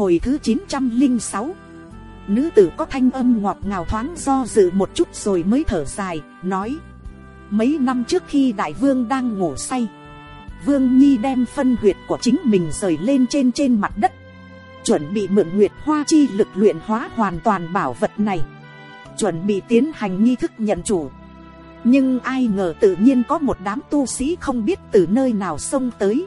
hồi thứ chín trăm linh sáu, nữ tử có thanh âm ngọt ngào thoáng do dự một chút rồi mới thở dài, nói, mấy năm trước khi đại vương đang ngủ say, vương nhi đem phân huyệt của chính mình rời lên trên trên mặt đất, chuẩn bị mượn nguyệt hoa chi lực luyện hóa hoàn toàn bảo vật này, chuẩn bị tiến hành nghi thức nhận chủ. Nhưng ai ngờ tự nhiên có một đám tu sĩ không biết từ nơi nào xông tới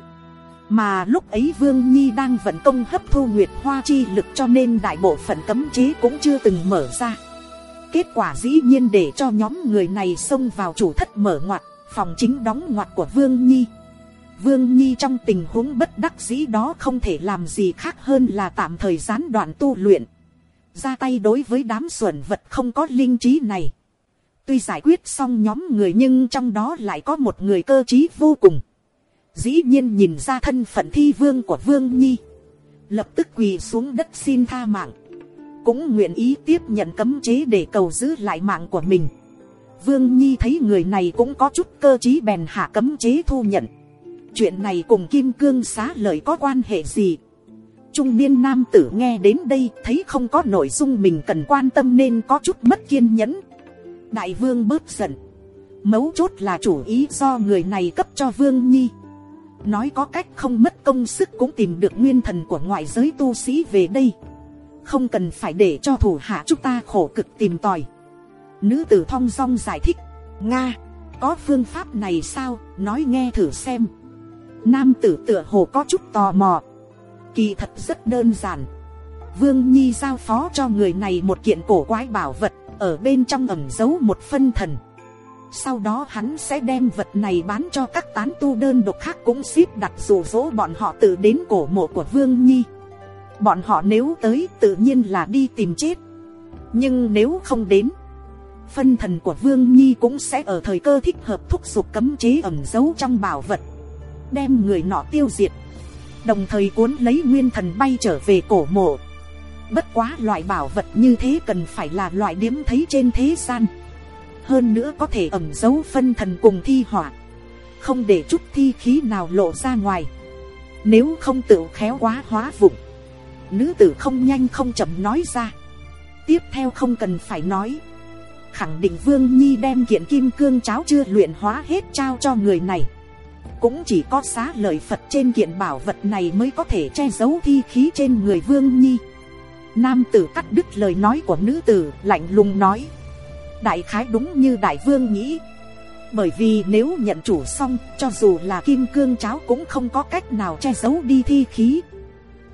mà lúc ấy vương nhi đang vận công hấp thu nguyệt hoa chi lực cho nên đại bộ phận cấm chế cũng chưa từng mở ra. Kết quả dĩ nhiên để cho nhóm người này xông vào chủ thất mở ngoặt, phòng chính đóng ngoặt của vương nhi. Vương nhi trong tình huống bất đắc dĩ đó không thể làm gì khác hơn là tạm thời gián đoạn tu luyện. Ra tay đối với đám xuẩn vật không có linh trí này. Tuy giải quyết xong nhóm người nhưng trong đó lại có một người cơ t r í vô cùng dĩ nhiên nhìn ra thân phận thi vương của vương nhi. Lập tức quỳ xuống đất xin tha mạng. Cũng nguyện ý tiếp nhận cấm chế để cầu giữ lại mạng của mình. Vương nhi thấy người này cũng có chút cơ t r í bèn hạ cấm chế thu nhận. Chuyện này cùng kim cương xá lợi có quan hệ gì? Trung niên nam tử nghe đến đây thấy không có nội dung mình cần quan tâm nên có chút mất kiên nhẫn. Đại vương bớt giận. Mấu chốt là chủ ý do người này cấp cho vương nhi nói có cách không mất công sức cũng tìm được nguyên thần của ngoại giới tu sĩ về đây. Không cần phải để cho thủ hạ chúng ta khổ cực tìm tòi. Nữ tử thong dong giải thích, nga, có phương pháp này sao? Nói nghe thử xem. Nam tử tựa hồ có chút tò mò. Kỳ thật rất đơn giản. Vương nhi giao phó cho người này một kiện cổ quái bảo vật, ở bên trong ẩm giấu một phân thần sau đó hắn sẽ đem vật này bán cho các tán tu đơn độc khác cũng xếp đặt rủ rỗ bọn họ tự đến cổ mộ của vương nhi. Bọn họ nếu tới tự nhiên là đi tìm chết. Nhưng nếu không đến, phân thần của vương nhi cũng sẽ ở thời cơ thích hợp thúc giục cấm chế ẩm giấu trong bảo vật, đem người nọ tiêu diệt. Đồng thời cuốn lấy nguyên thần bay trở về cổ mộ. Bất quá loại bảo vật như thế cần phải là loại điếm thấy trên thế gian. Hơn nữa có thể ẩn giấu phân thần cùng thi hỏa. Không để chút thi khí nào lộ ra ngoài. Nếu không tự khéo quá hóa vụng. Nữ tử không nhanh không chậm nói ra. Tiếp theo không cần phải nói. Khẳng định Vương Nhi đem kiện kim cương cháo chưa luyện hóa hết trao cho người này cũng chỉ có xá lợi Phật trên kiện bảo vật này mới có thể che giấu thi khí trên người Vương Nhi. Nam tử cắt đứt lời nói của nữ tử, lạnh lùng nói Đại khái đúng như đại vương nghĩ. Bởi vì nếu nhận chủ xong, Cho dù là kim cương cháo cũng không có cách nào che giấu đi thi khí.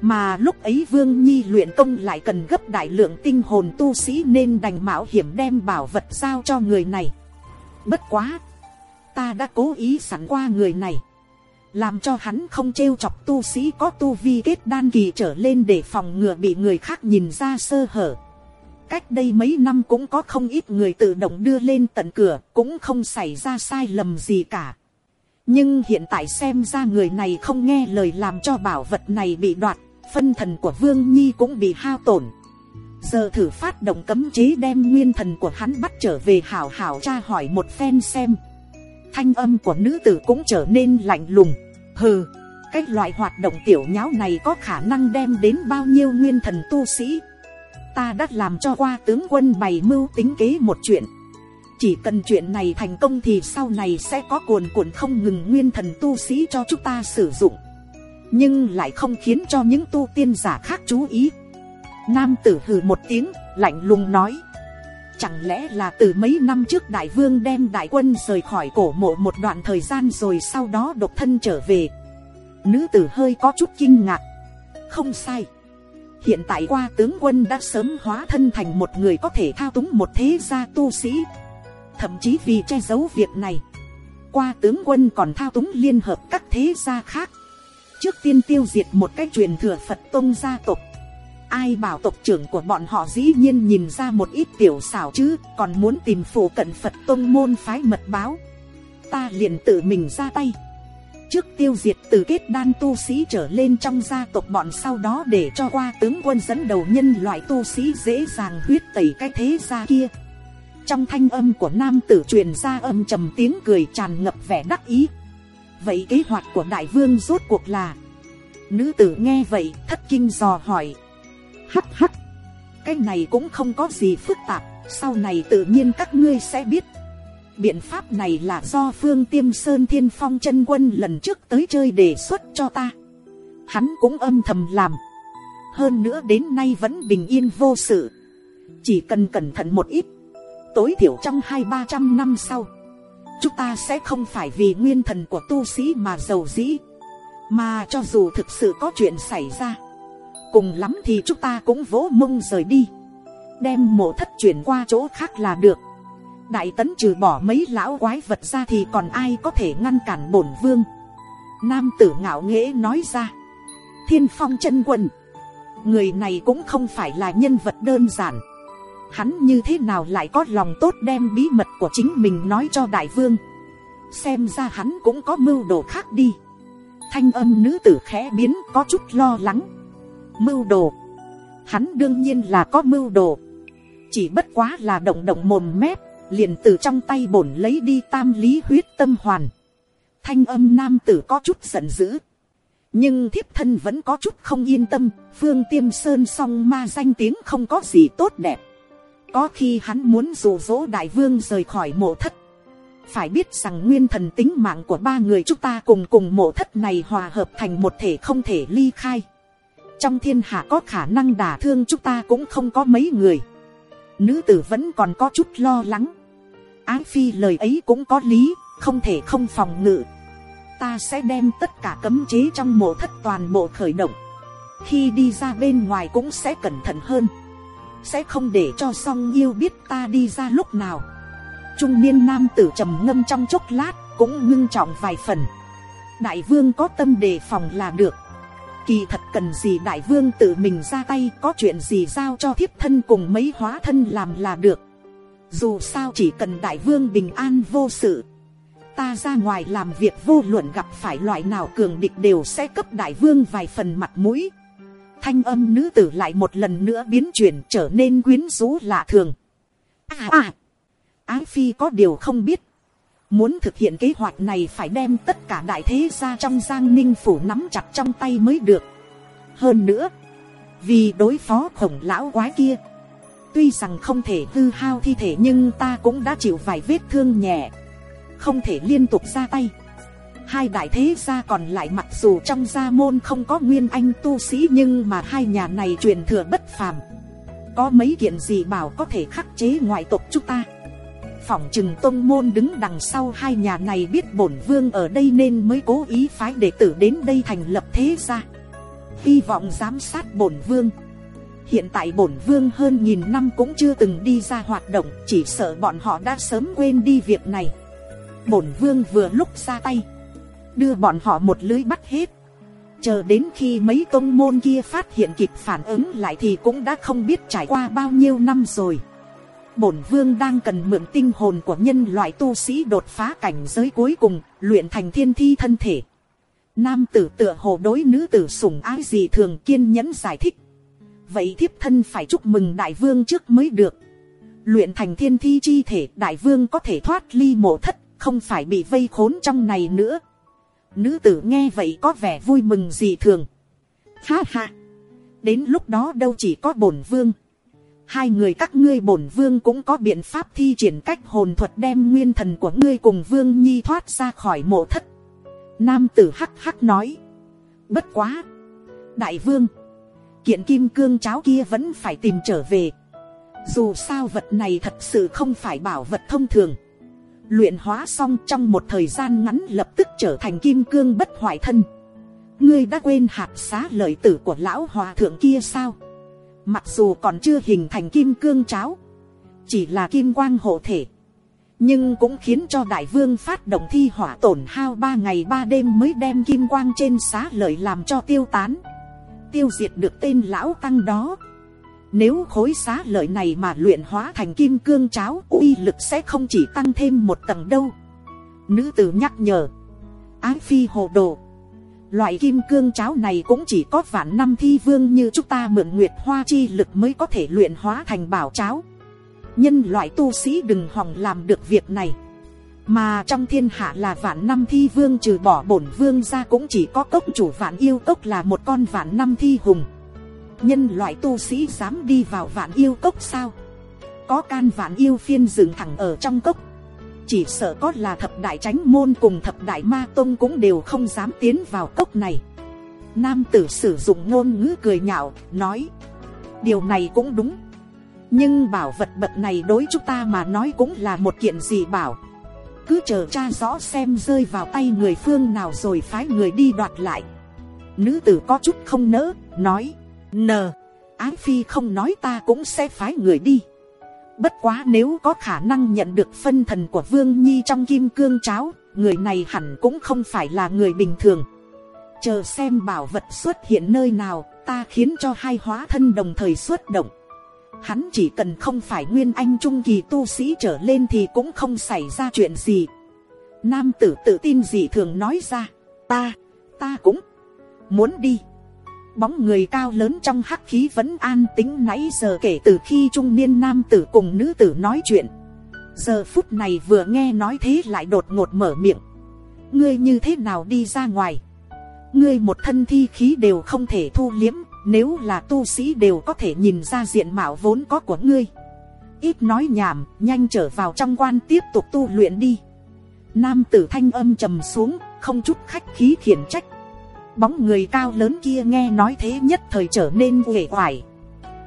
Mà lúc ấy vương nhi luyện công lại cần gấp đại lượng tinh hồn tu sĩ Nên đành mạo hiểm đem bảo vật giao cho người này. Bất quá, Ta đã cố ý sẵn qua người này. Làm cho hắn không trêu chọc tu sĩ có tu vi kết đan kỳ trở lên để phòng ngừa bị người khác nhìn ra sơ hở. Cách đây mấy năm cũng có không ít người tự động đưa lên tận cửa, cũng không xảy ra sai lầm gì cả. Nhưng hiện tại xem ra người này không nghe lời làm cho bảo vật này bị đoạt, phân thần của Vương Nhi cũng bị hao tổn. Giờ thử phát động cấm chế đem nguyên thần của hắn bắt trở về hảo hảo tra hỏi một phen xem thanh âm của nữ tử cũng trở nên lạnh lùng hừ cái loại hoạt động tiểu nháo này có khả năng đem đến bao nhiêu nguyên thần tu sĩ ta đã làm cho qua tướng quân bày mưu tính kế một chuyện chỉ cần chuyện này thành công thì sau này sẽ có cuồn cuộn không ngừng nguyên thần tu sĩ cho chúng ta sử dụng nhưng lại không khiến cho những tu tiên giả khác chú ý nam tử hừ một tiếng, lạnh lùng nói Chẳng lẽ là từ mấy năm trước đại vương đem đại quân rời khỏi cổ mộ một đoạn thời gian rồi sau đó độc thân trở về. Nữ tử hơi có chút kinh ngạc. Không sai. Hiện tại qua tướng quân đã sớm hóa thân thành một người có thể thao túng một thế gia tu sĩ. Thậm chí vì che giấu việc này. Qua tướng quân còn thao túng liên hợp các thế gia khác. Trước tiên tiêu diệt một cái truyền thừa Phật Tông gia tộc Ai bảo tộc trưởng của bọn họ dĩ nhiên nhìn ra một ít tiểu xảo chứ, Còn muốn tìm phổ cận Phật Tông môn phái mật báo Ta liền tự mình ra tay Trước tiêu diệt từ kết đan tu sĩ trở lên trong gia tộc bọn sau đó để cho qua tướng quân dẫn đầu nhân loại tu sĩ dễ dàng huyết tẩy cái thế gia kia. Trong thanh âm của nam tử truyền ra âm trầm tiếng cười tràn ngập vẻ đắc ý. Vậy kế hoạch của đại vương rốt cuộc là? Nữ tử nghe vậy thất kinh dò hỏi. Hắc hắc, Cái này cũng không có gì phức tạp, sau này tự nhiên các ngươi sẽ biết. Biện pháp này là do Phương Tiêm Sơn Thiên Phong chân quân lần trước tới chơi đề xuất cho ta. Hắn cũng âm thầm làm. Hơn nữa đến nay vẫn bình yên vô sự. Chỉ cần cẩn thận một ít. Tối thiểu trong hai ba trăm năm sau. Chúng ta sẽ không phải vì nguyên thần của tu sĩ mà giàu dĩ. Mà cho dù thực sự có chuyện xảy ra. Cùng lắm thì chúng ta cũng vỗ mông rời đi. Đem mộ thất chuyển qua chỗ khác là được đại tấn trừ bỏ mấy lão quái vật ra thì còn ai có thể ngăn cản bổn vương? Nam tử ngạo nghễ nói ra. Thiên phong chân quân người này cũng không phải là nhân vật đơn giản. Hắn như thế nào lại có lòng tốt đem bí mật của chính mình nói cho đại vương? Xem ra hắn cũng có mưu đồ khác đi. Thanh âm nữ tử khẽ biến có chút lo lắng. Mưu đồ? Hắn đương nhiên là có mưu đồ. Chỉ bất quá là động động mồm mép liền từ trong tay bổn lấy đi tam lý huyết tâm hoàn. Thanh âm nam tử có chút giận dữ. Nhưng thiếp thân vẫn có chút không yên tâm, phương tiêm sơn song ma danh tiếng không có gì tốt đẹp. Có khi hắn muốn rủ dỗ đại vương rời khỏi mộ thất. Phải biết rằng nguyên thần tính mạng của ba người chúng ta cùng cùng mộ thất này hòa hợp thành một thể không thể ly khai. Trong thiên hạ có khả năng đả thương chúng ta cũng không có mấy người. Nữ tử vẫn còn có chút lo lắng ái phi lời ấy cũng có lý, không thể không phòng ngự. Ta sẽ đem tất cả cấm chế trong mộ thất toàn bộ khởi động. Khi đi ra bên ngoài cũng sẽ cẩn thận hơn. Sẽ không để cho song yêu biết ta đi ra lúc nào. Trung niên nam tử trầm ngâm trong chốc lát cũng ngưng trọng vài phần. Đại vương có tâm đề phòng là được. Kỳ thật cần gì đại vương tự mình ra tay, có chuyện gì giao cho thiếp thân cùng mấy hóa thân làm là được dù sao chỉ cần đại vương bình an vô sự, ta ra ngoài làm việc vô luận gặp phải loại nào cường địch đều sẽ cấp đại vương vài phần mặt mũi. Thanh âm nữ tử lại một lần nữa biến chuyển trở nên quyến rũ lạ thường. À à ái phi có điều không biết. Muốn thực hiện kế hoạch này phải đem tất cả đại thế ra trong giang ninh phủ nắm chặt trong tay mới được. Hơn nữa, vì đối phó khổng lão quái kia Tuy rằng không thể hư hao thi thể nhưng ta cũng đã chịu vài vết thương nhẹ. Không thể liên tục ra tay. Hai đại thế gia còn lại mặc dù trong gia môn không có nguyên anh tu sĩ nhưng mà hai nhà này truyền thừa bất phàm. Có mấy kiện gì bảo có thể khắc chế ngoại tộc chúng ta. Phỏng chừng tôn môn đứng đằng sau hai nhà này biết bổn vương ở đây nên mới cố ý phái đệ tử đến đây thành lập thế gia. Hy vọng giám sát bổn vương hiện tại bổn vương hơn nghìn năm cũng chưa từng đi ra hoạt động, chỉ sợ bọn họ đã sớm quên đi việc này. Bổn vương vừa lúc ra tay, đưa bọn họ một lưới bắt hết. Chờ đến khi mấy công môn kia phát hiện kịp phản ứng lại thì cũng đã không biết trải qua bao nhiêu năm rồi. Bổn vương đang cần mượn tinh hồn của nhân loại tu sĩ đột phá cảnh giới cuối cùng, luyện thành thiên thi thân thể. Nam tử tựa hồ đối nữ tử sủng ái gì thường kiên nhẫn giải thích vậy thiếp thân phải chúc mừng đại vương trước mới được. Luyện thành thiên thi chi thể, đại vương có thể thoát ly mộ thất, không phải bị vây khốn trong này nữa. Nữ tử nghe vậy có vẻ vui mừng gì thường. Ha ha! Đến lúc đó đâu chỉ có bổn vương. Hai người các ngươi bổn vương cũng có biện pháp thi triển cách hồn thuật đem nguyên thần của ngươi cùng vương nhi thoát ra khỏi mộ thất. Nam tử hắc hắc nói. Bất quá! Đại vương! Kiện kim cương cháo kia vẫn phải tìm trở về. Dù sao vật này thật sự không phải bảo vật thông thường. Luyện hóa xong trong một thời gian ngắn lập tức trở thành kim cương bất hoại thân. Ngươi đã quên hạt xá lợi tử của lão hòa thượng kia sao? Mặc dù còn chưa hình thành kim cương cháo. Chỉ là kim quang hộ thể. Nhưng cũng khiến cho đại vương phát động thi hỏa tổn hao ba ngày ba đêm mới đem kim quang trên xá lợi làm cho tiêu tán tiêu diệt được tên lão tăng đó. Nếu khối xá lợi này mà luyện hóa thành kim cương cháo, uy lực sẽ không chỉ tăng thêm một tầng đâu. Nữ tử nhắc nhở. Ái phi hồ đồ. Loại kim cương cháo này cũng chỉ có vạn năm thi vương như chúng ta mượn nguyệt hoa chi lực mới có thể luyện hóa thành bảo cháo. Nhân loại tu sĩ đừng hòng làm được việc này mà trong thiên hạ là vạn năm thi vương trừ bỏ bổn vương ra cũng chỉ có cốc chủ vạn yêu. Cốc là một con vạn năm thi hùng. Nhân loại tu sĩ dám đi vào vạn yêu cốc sao? Có can vạn yêu phiên dựng thẳng ở trong cốc. Chỉ sợ có là thập đại tránh môn cùng thập đại ma tông cũng đều không dám tiến vào cốc này. Nam tử sử dụng ngôn ngữ cười nhạo, nói, điều này cũng đúng. Nhưng bảo vật bậc này đối chúng ta mà nói cũng là một kiện gì bảo? Cứ chờ cha rõ xem rơi vào tay người phương nào rồi phái người đi đoạt lại. Nữ tử có chút không nỡ, nói, nờ, ái phi không nói ta cũng sẽ phái người đi. Bất quá nếu có khả năng nhận được phân thần của vương nhi trong kim cương cháo, người này hẳn cũng không phải là người bình thường. Chờ xem bảo vật xuất hiện nơi nào, ta khiến cho hai hóa thân đồng thời xuất động hắn chỉ cần không phải nguyên anh trung kỳ tu sĩ trở lên thì cũng không xảy ra chuyện gì. Nam tử tự tin gì thường nói ra, ta ta cũng muốn đi. Bóng người cao lớn trong hắc khí vẫn an tính nãy giờ kể từ khi trung niên nam tử cùng nữ tử nói chuyện. Giờ phút này vừa nghe nói thế lại đột ngột mở miệng. Ngươi như thế nào đi ra ngoài? Ngươi một thân thi khí đều không thể thu liếm nếu là tu sĩ đều có thể nhìn ra diện mạo vốn có của ngươi. Ít nói nhảm, nhanh trở vào trong quan tiếp tục tu luyện đi. Nam tử thanh âm trầm xuống, không chút khách khí khiển trách. Bóng người cao lớn kia nghe nói thế nhất thời trở nên uể oải.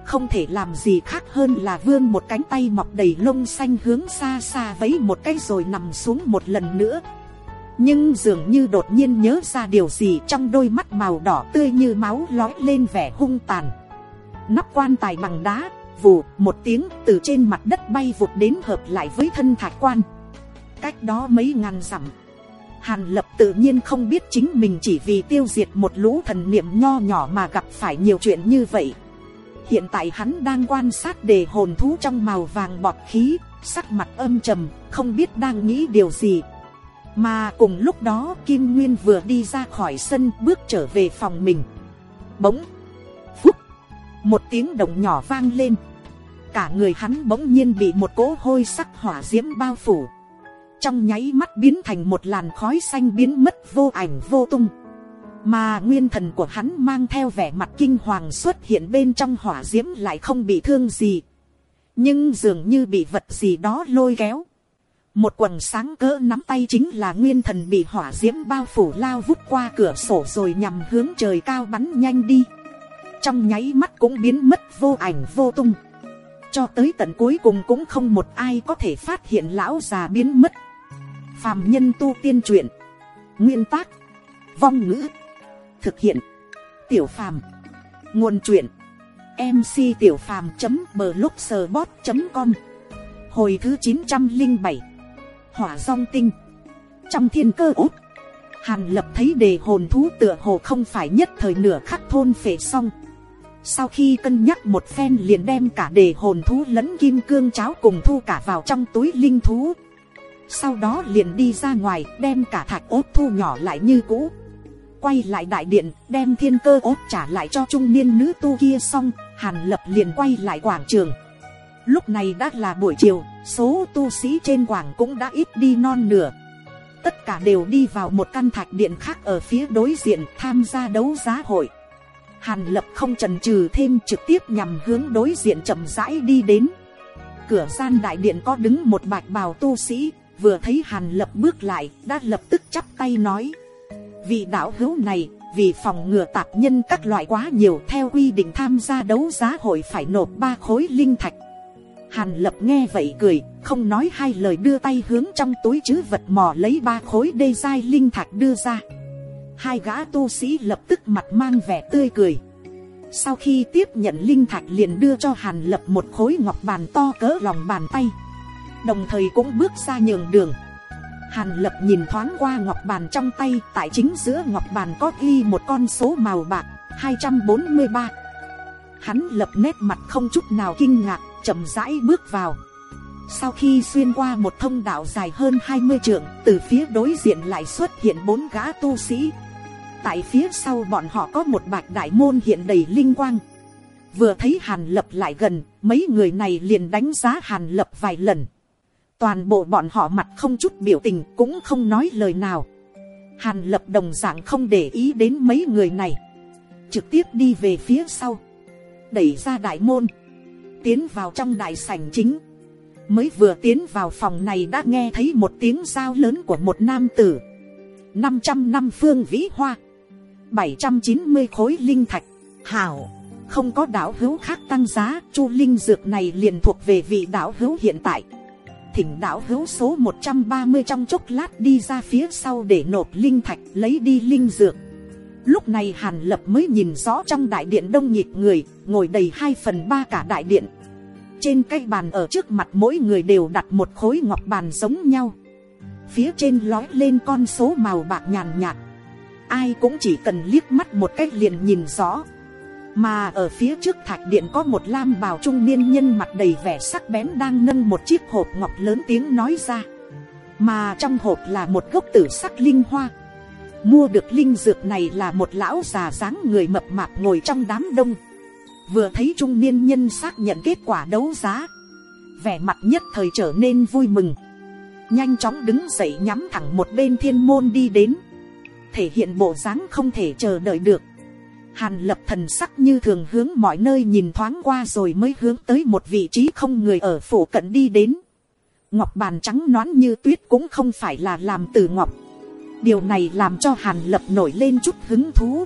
Không thể làm gì khác hơn là vươn một cánh tay mọc đầy lông xanh hướng xa xa vấy một cái rồi nằm xuống một lần nữa nhưng dường như đột nhiên nhớ ra điều gì trong đôi mắt màu đỏ tươi như máu lói lên vẻ hung tàn. Nắp quan tài bằng đá, vù, một tiếng từ trên mặt đất bay vụt đến hợp lại với thân thạch quan. Cách đó mấy ngàn dặm, hàn lập tự nhiên không biết chính mình chỉ vì tiêu diệt một lũ thần niệm nho nhỏ mà gặp phải nhiều chuyện như vậy. Hiện tại hắn đang quan sát đề hồn thú trong màu vàng bọt khí, sắc mặt âm trầm, không biết đang nghĩ điều gì mà cùng lúc đó kim nguyên vừa đi ra khỏi sân bước trở về phòng mình. Bỗng, phúc, một tiếng động nhỏ vang lên. Cả người hắn bỗng nhiên bị một cỗ hôi sắc hỏa diễm bao phủ. Trong nháy mắt biến thành một làn khói xanh biến mất vô ảnh vô tung. Mà nguyên thần của hắn mang theo vẻ mặt kinh hoàng xuất hiện bên trong hỏa diễm lại không bị thương gì. Nhưng dường như bị vật gì đó lôi kéo một quần sáng cỡ nắm tay chính là nguyên thần bị hỏa diễm bao phủ lao vút qua cửa sổ rồi nhằm hướng trời cao bắn nhanh đi. Trong nháy mắt cũng biến mất vô ảnh vô tung. Cho tới tận cuối cùng cũng không một ai có thể phát hiện lão già biến mất. Phàm nhân tu tiên truyện. Nguyên tác. Vong ngữ. Thực hiện. Tiểu phàm. Nguồn truyện. Mc tiểu phàm .blogspot.com hồi thứ chín trăm linh bảy hỏa song tinh. Trong thiên cơ út, hàn lập thấy đề hồn thú tựa hồ không phải nhất thời nửa khắc thôn phệ xong. Sau khi cân nhắc một phen liền đem cả đề hồn thú lẫn kim cương cháo cùng thu cả vào trong túi linh thú. Sau đó liền đi ra ngoài đem cả thạch ốt thu nhỏ lại như cũ. Quay lại đại điện, đem thiên cơ ốt trả lại cho trung niên nữ tu kia xong, hàn lập liền quay lại quảng trường. Lúc này đã là buổi chiều, số tu sĩ trên quảng cũng đã ít đi non nửa. Tất cả đều đi vào một căn thạch điện khác ở phía đối diện tham gia đấu giá hội. Hàn lập không trần trừ thêm trực tiếp nhằm hướng đối diện chậm rãi đi đến. Cửa gian đại điện có đứng một bạch bào tu sĩ, vừa thấy hàn lập bước lại, đã lập tức chắp tay nói. Vị đạo hữu này, vì phòng ngừa tạp nhân các loại quá nhiều theo quy định tham gia đấu giá hội phải nộp ba khối linh thạch Hàn lập nghe vậy cười, không nói hai lời đưa tay hướng trong túi chứ vật mò lấy ba khối đê dai linh thạch đưa ra. Hai gã tu sĩ lập tức mặt mang vẻ tươi cười. Sau khi tiếp nhận linh thạch liền đưa cho Hàn lập một khối ngọc bàn to cỡ lòng bàn tay. Đồng thời cũng bước ra nhường đường. Hàn lập nhìn thoáng qua ngọc bàn trong tay, tại chính giữa ngọc bàn có ghi một con số màu bạc, 243. Hắn lập nét mặt không chút nào kinh ngạc, chậm rãi bước vào. Sau khi xuyên qua một thông đạo dài hơn 20 trượng, từ phía đối diện lại xuất hiện bốn gã tu sĩ. Tại phía sau bọn họ có một bạch đại môn hiện đầy linh quang. Vừa thấy Hàn Lập lại gần, mấy người này liền đánh giá Hàn Lập vài lần. Toàn bộ bọn họ mặt không chút biểu tình cũng không nói lời nào. Hàn Lập đồng dạng không để ý đến mấy người này. Trực tiếp đi về phía sau đẩy ra đại môn, tiến vào trong đại sảnh chính, mới vừa tiến vào phòng này đã nghe thấy một tiếng giao lớn của một nam tử, năm trăm năm phương vĩ hoa, bảy trăm chín mươi khối linh thạch, hảo, không có đạo hữu khác tăng giá, chu linh dược này liền thuộc về vị đạo hữu hiện tại. Thỉnh đạo hữu số một trăm ba mươi trong chốc lát đi ra phía sau để nộp linh thạch lấy đi linh dược. Lúc này Hàn Lập mới nhìn rõ trong đại điện đông nhịp người, ngồi đầy hai phần ba cả đại điện. Trên cái bàn ở trước mặt mỗi người đều đặt một khối ngọc bàn giống nhau. Phía trên lói lên con số màu bạc nhàn nhạt. Ai cũng chỉ cần liếc mắt một cách liền nhìn rõ. Mà ở phía trước thạch điện có một lam bào trung niên nhân mặt đầy vẻ sắc bén đang nâng một chiếc hộp ngọc lớn tiếng nói ra. Mà trong hộp là một gốc tử sắc linh hoa. Mua được linh dược này là một lão già dáng người mập mạp ngồi trong đám đông. Vừa thấy trung niên nhân xác nhận kết quả đấu giá. Vẻ mặt nhất thời trở nên vui mừng. Nhanh chóng đứng dậy nhắm thẳng một bên thiên môn đi đến. Thể hiện bộ dáng không thể chờ đợi được Hàn lập thần sắc như thường hướng mọi nơi nhìn thoáng qua rồi mới hướng tới một vị trí không người ở phủ cận đi đến. Ngọc bàn trắng nõn như tuyết cũng không phải là làm từ ngọc. Điều này làm cho hàn lập nổi lên chút hứng thú.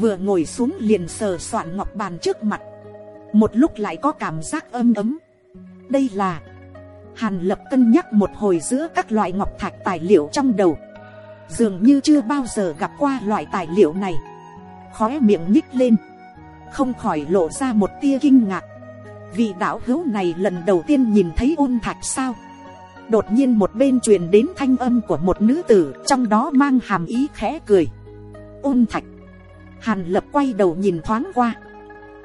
Vừa ngồi xuống liền sờ soạn ngọc bàn trước mặt. Một lúc lại có cảm giác âm ấm. Đây là... Hàn lập cân nhắc một hồi giữa các loại ngọc thạch tài liệu trong đầu. Dường như chưa bao giờ gặp qua loại tài liệu này khóe miệng nhích lên không khỏi lộ ra một tia kinh ngạc vị đạo hữu này lần đầu tiên nhìn thấy ôn thạch sao đột nhiên một bên truyền đến thanh âm của một nữ tử, trong đó mang hàm ý khẽ cười. Ôn thạch. Hàn lập quay đầu nhìn thoáng qua.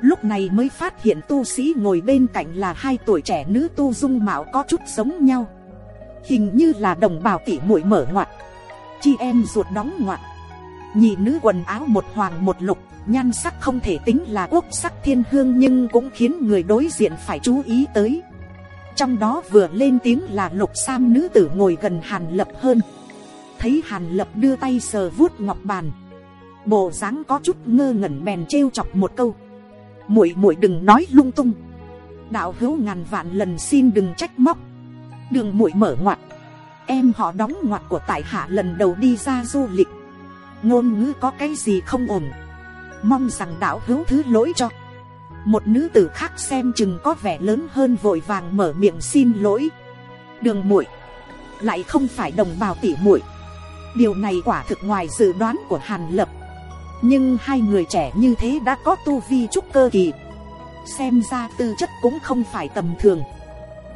Lúc này mới phát hiện tu sĩ ngồi bên cạnh là hai tuổi trẻ nữ tu dung mạo có chút giống nhau. Hình như là đồng bào tỉ muội mở ngoặt. Chi em ruột đóng ngoặt. Nhị nữ quần áo một hoàng một lục, nhan sắc không thể tính là quốc sắc thiên hương nhưng cũng khiến người đối diện phải chú ý tới trong đó vừa lên tiếng là lục sam nữ tử ngồi gần hàn lập hơn. Thấy hàn lập đưa tay sờ vuốt ngọc bàn. Bộ dáng có chút ngơ ngẩn bèn trêu chọc một câu. Muội muội đừng nói lung tung. Đạo hữu ngàn vạn lần xin đừng trách móc. Đường muội mở ngoặt. Em họ đóng ngoặt của tại hạ lần đầu đi ra du lịch. Ngôn ngữ có cái gì không ổn? Mong rằng đạo hữu thứ lỗi cho một nữ tử khác xem chừng có vẻ lớn hơn vội vàng mở miệng xin lỗi. Đường muội, lại không phải đồng bào tỉ muội. Điều này quả thực ngoài dự đoán của hàn lập. Nhưng hai người trẻ như thế đã có tu vi trúc cơ kỳ. Xem ra tư chất cũng không phải tầm thường.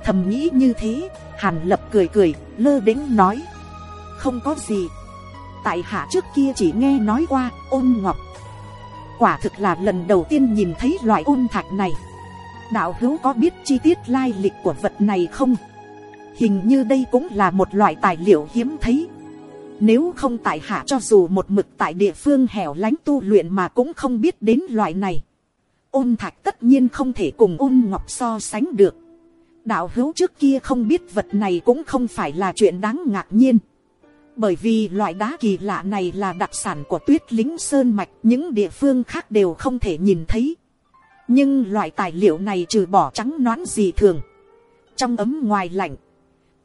Thầm nghĩ như thế, hàn lập cười cười, lơ đến nói. Không có gì. Tại hạ trước kia chỉ nghe nói qua, ôn ngọc quả thực là lần đầu tiên nhìn thấy loại ôn thạch này. Đạo hữu có biết chi tiết lai lịch của vật này không? Hình như đây cũng là một loại tài liệu hiếm thấy. Nếu không tại hạ cho dù một mực tại địa phương hẻo lánh tu luyện mà cũng không biết đến loại này. Ôn thạch tất nhiên không thể cùng ôn ngọc so sánh được. Đạo hữu trước kia không biết vật này cũng không phải là chuyện đáng ngạc nhiên bởi vì loại đá kỳ lạ này là đặc sản của tuyết lính sơn mạch, những địa phương khác đều không thể nhìn thấy. Nhưng loại tài liệu này trừ bỏ trắng nõn gì thường, trong ấm ngoài lạnh,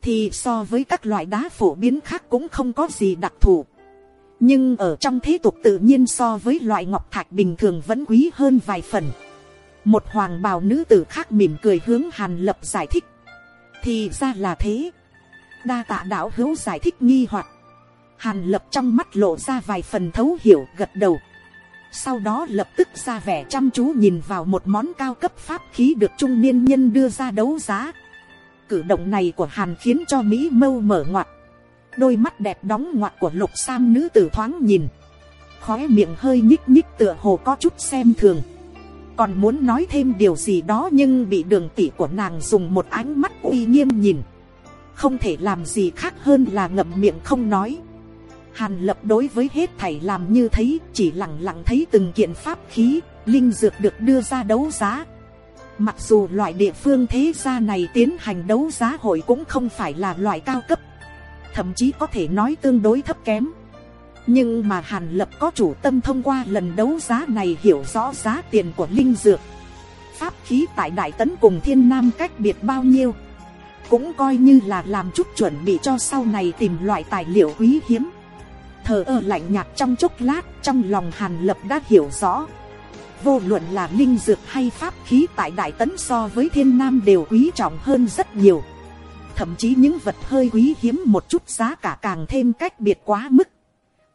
thì so với các loại đá phổ biến khác cũng không có gì đặc thù. Nhưng ở trong thế tục tự nhiên so với loại ngọc thạch bình thường vẫn quý hơn vài phần. Một hoàng bào nữ tử khác mỉm cười hướng hàn lập giải thích. Thì ra là thế. Đa tạ đạo hữu giải thích nghi hoặc. Hàn lập trong mắt lộ ra vài phần thấu hiểu, gật đầu. Sau đó lập tức ra vẻ chăm chú nhìn vào một món cao cấp pháp khí được trung niên nhân đưa ra đấu giá. Cử động này của Hàn khiến cho Mỹ mâu mở ngoặt. Đôi mắt đẹp đóng ngoặt của lục sam nữ tử thoáng nhìn. Khóe miệng hơi nhích nhích tựa hồ có chút xem thường. Còn muốn nói thêm điều gì đó nhưng bị đường tỷ của nàng dùng một ánh mắt uy nghiêm nhìn. Không thể làm gì khác hơn là ngậm miệng không nói. Hàn lập đối với hết thảy làm như thấy chỉ lặng lặng thấy từng kiện pháp khí, linh dược được đưa ra đấu giá. Mặc dù loại địa phương thế gia này tiến hành đấu giá hội cũng không phải là loại cao cấp, thậm chí có thể nói tương đối thấp kém. Nhưng mà Hàn Lập có chủ tâm thông qua lần đấu giá này hiểu rõ giá tiền của linh dược. pháp khí tại đại tấn cùng thiên nam cách biệt bao nhiêu cũng coi như là làm chút chuẩn bị cho sau này tìm loại tài liệu quý hiếm thờ ơ lạnh nhạt trong chốc lát, trong lòng hàn lập đã hiểu rõ. Vô luận là linh dược hay pháp khí tại đại tấn so với thiên nam đều quý trọng hơn rất nhiều. Thậm chí những vật hơi quý hiếm một chút giá cả càng thêm cách biệt quá mức.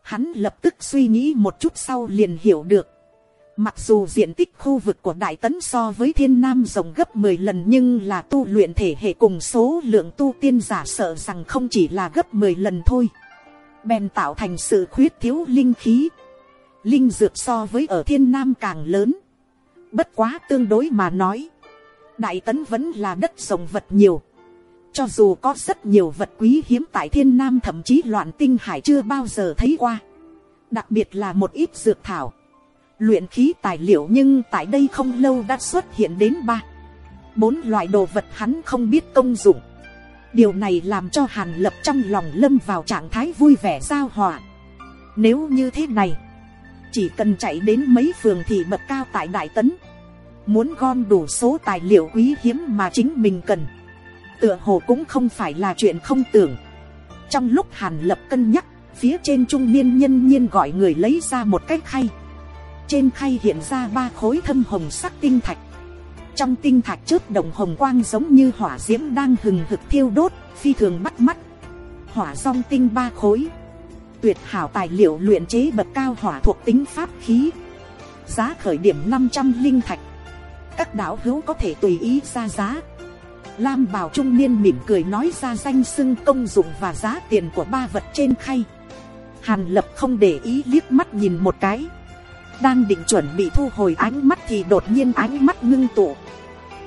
Hắn lập tức suy nghĩ một chút sau liền hiểu được. Mặc dù diện tích khu vực của Đại Tấn so với thiên nam rộng gấp 10 lần nhưng là tu luyện thể hệ cùng số lượng tu tiên giả sợ rằng không chỉ là gấp 10 lần thôi. Bèn tạo thành sự khuyết thiếu linh khí. Linh dược so với ở thiên nam càng lớn. Bất quá tương đối mà nói. Đại Tấn vẫn là đất sống vật nhiều. Cho dù có rất nhiều vật quý hiếm tại thiên nam thậm chí loạn tinh hải chưa bao giờ thấy qua. Đặc biệt là một ít dược thảo luyện khí tài liệu nhưng tại đây không lâu đã xuất hiện đến ba, bốn loại đồ vật hắn không biết công dụng điều này làm cho hàn lập trong lòng lâm vào trạng thái vui vẻ giao hòa. Nếu như thế này, chỉ cần chạy đến mấy phường thì bật cao tại đại tấn. Muốn gom đủ số tài liệu quý hiếm mà chính mình cần. Tựa hồ cũng không phải là chuyện không tưởng. Trong lúc hàn lập cân nhắc, phía trên trung niên nhân nhiên gọi người lấy ra một cái khay. Trên khay hiện ra ba khối thâm hồng sắc tinh thạch trong tinh thạch chớp đồng hồng quang giống như hỏa d i ễ m đang hừng hực thiêu đốt, phi thường bắt mắt. Hỏa song tinh ba khối. Tuyệt hảo tài liệu luyện chế bậc cao hỏa thuộc tính pháp khí. Giá khởi điểm năm trăm linh thạch. Các đạo hữu có thể tùy ý ra giá. Lam bào trung niên mỉm cười nói ra danh sưng công dụng và giá tiền của ba vật trên khay. Hàn lập không để ý liếc mắt nhìn một cái. Đang định chuẩn bị thu hồi ánh mắt thì đột nhiên ánh mắt ngưng tụ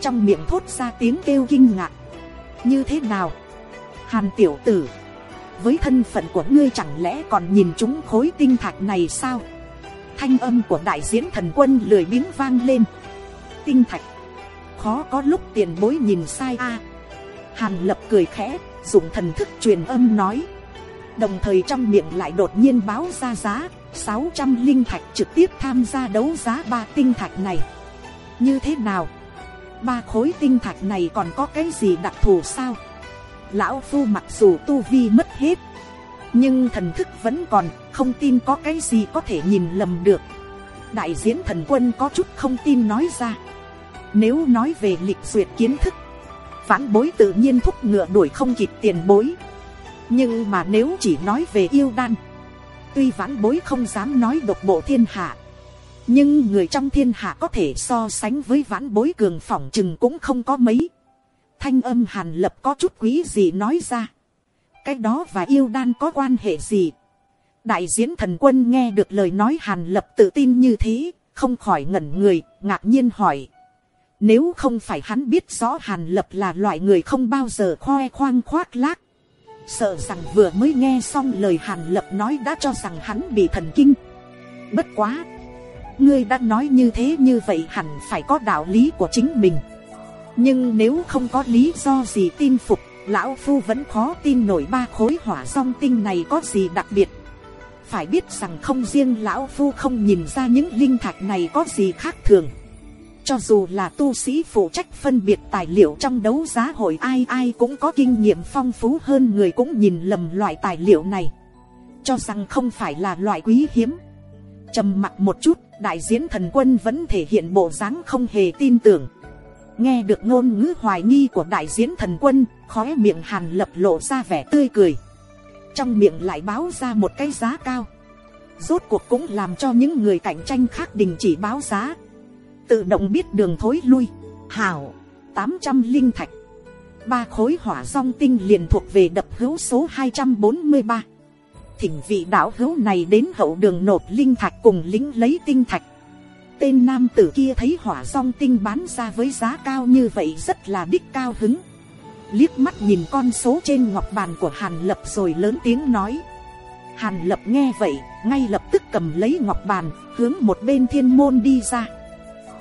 trong miệng thốt ra tiếng kêu kinh ngạc. Như thế nào? Hàn tiểu tử, với thân phận của ngươi chẳng lẽ còn nhìn chúng khối tinh thạch này sao? Thanh âm của đại diễn thần quân lười biếng vang lên. Tinh thạch, khó có lúc tiền bối nhìn sai a. Hàn lập cười khẽ, dùng thần thức truyền âm nói. Đồng thời trong miệng lại đột nhiên báo ra giá sáu trăm linh thạch trực tiếp tham gia đấu giá ba tinh thạch này. Như thế nào? Ba khối tinh thạch này còn có cái gì đặc thù sao? Lão phu mặc dù tu vi mất hết, nhưng thần thức vẫn còn, không tin có cái gì có thể nhìn lầm được. Đại diễn thần quân có chút không tin nói ra. Nếu nói về lịch duyệt kiến thức, vãn bối tự nhiên thúc ngựa đuổi không kịp tiền bối. Nhưng mà nếu chỉ nói về yêu đan, tuy vãn bối không dám nói độc bộ thiên hạ nhưng người trong thiên hạ có thể so sánh với vãn bối cường phỏng chừng cũng không có mấy. Thanh âm hàn lập có chút quý gì nói ra. Cái đó và yêu đan có quan hệ gì? Đại diễn thần quân nghe được lời nói hàn lập tự tin như thế, không khỏi ngẩn người, ngạc nhiên hỏi. Nếu không phải hắn biết rõ hàn lập là loại người không bao giờ khoe khoang khoác lác, sợ rằng vừa mới nghe xong lời hàn lập nói đã cho rằng hắn bị thần kinh. Bất quá ngươi đã nói như thế như vậy hẳn phải có đạo lý của chính mình nhưng nếu không có lý do gì tin phục lão phu vẫn khó tin nổi ba khối hỏa song tinh này có gì đặc biệt phải biết rằng không riêng lão phu không nhìn ra những linh thạch này có gì khác thường cho dù là tu sĩ phụ trách phân biệt tài liệu trong đấu giá hội ai ai cũng có kinh nghiệm phong phú hơn người cũng nhìn lầm loại tài liệu này. Cho rằng không phải là loại quý hiếm. trầm mặc một chút, đại diễn thần quân vẫn thể hiện bộ dáng không hề tin tưởng. Nghe được ngôn ngữ hoài nghi của đại diễn thần quân, khóe miệng hàn lập lộ ra vẻ tươi cười. Trong miệng lại báo ra một cái giá cao. Rốt cuộc cũng làm cho những người cạnh tranh khác đình chỉ báo giá. Tự động biết đường thối lui. Hảo, 800 linh thạch. Ba khối hỏa song tinh liền thuộc về đập hữu số 243 thỉnh vị đạo hữu này đến hậu đường nộp linh thạch cùng lính lấy tinh thạch. Tên nam tử kia thấy hỏa song tinh bán ra với giá cao như vậy rất là đích cao hứng. Liếc mắt nhìn con số trên ngọc bàn của hàn lập rồi lớn tiếng nói. Hàn lập nghe vậy, ngay lập tức cầm lấy ngọc bàn, hướng một bên thiên môn đi ra.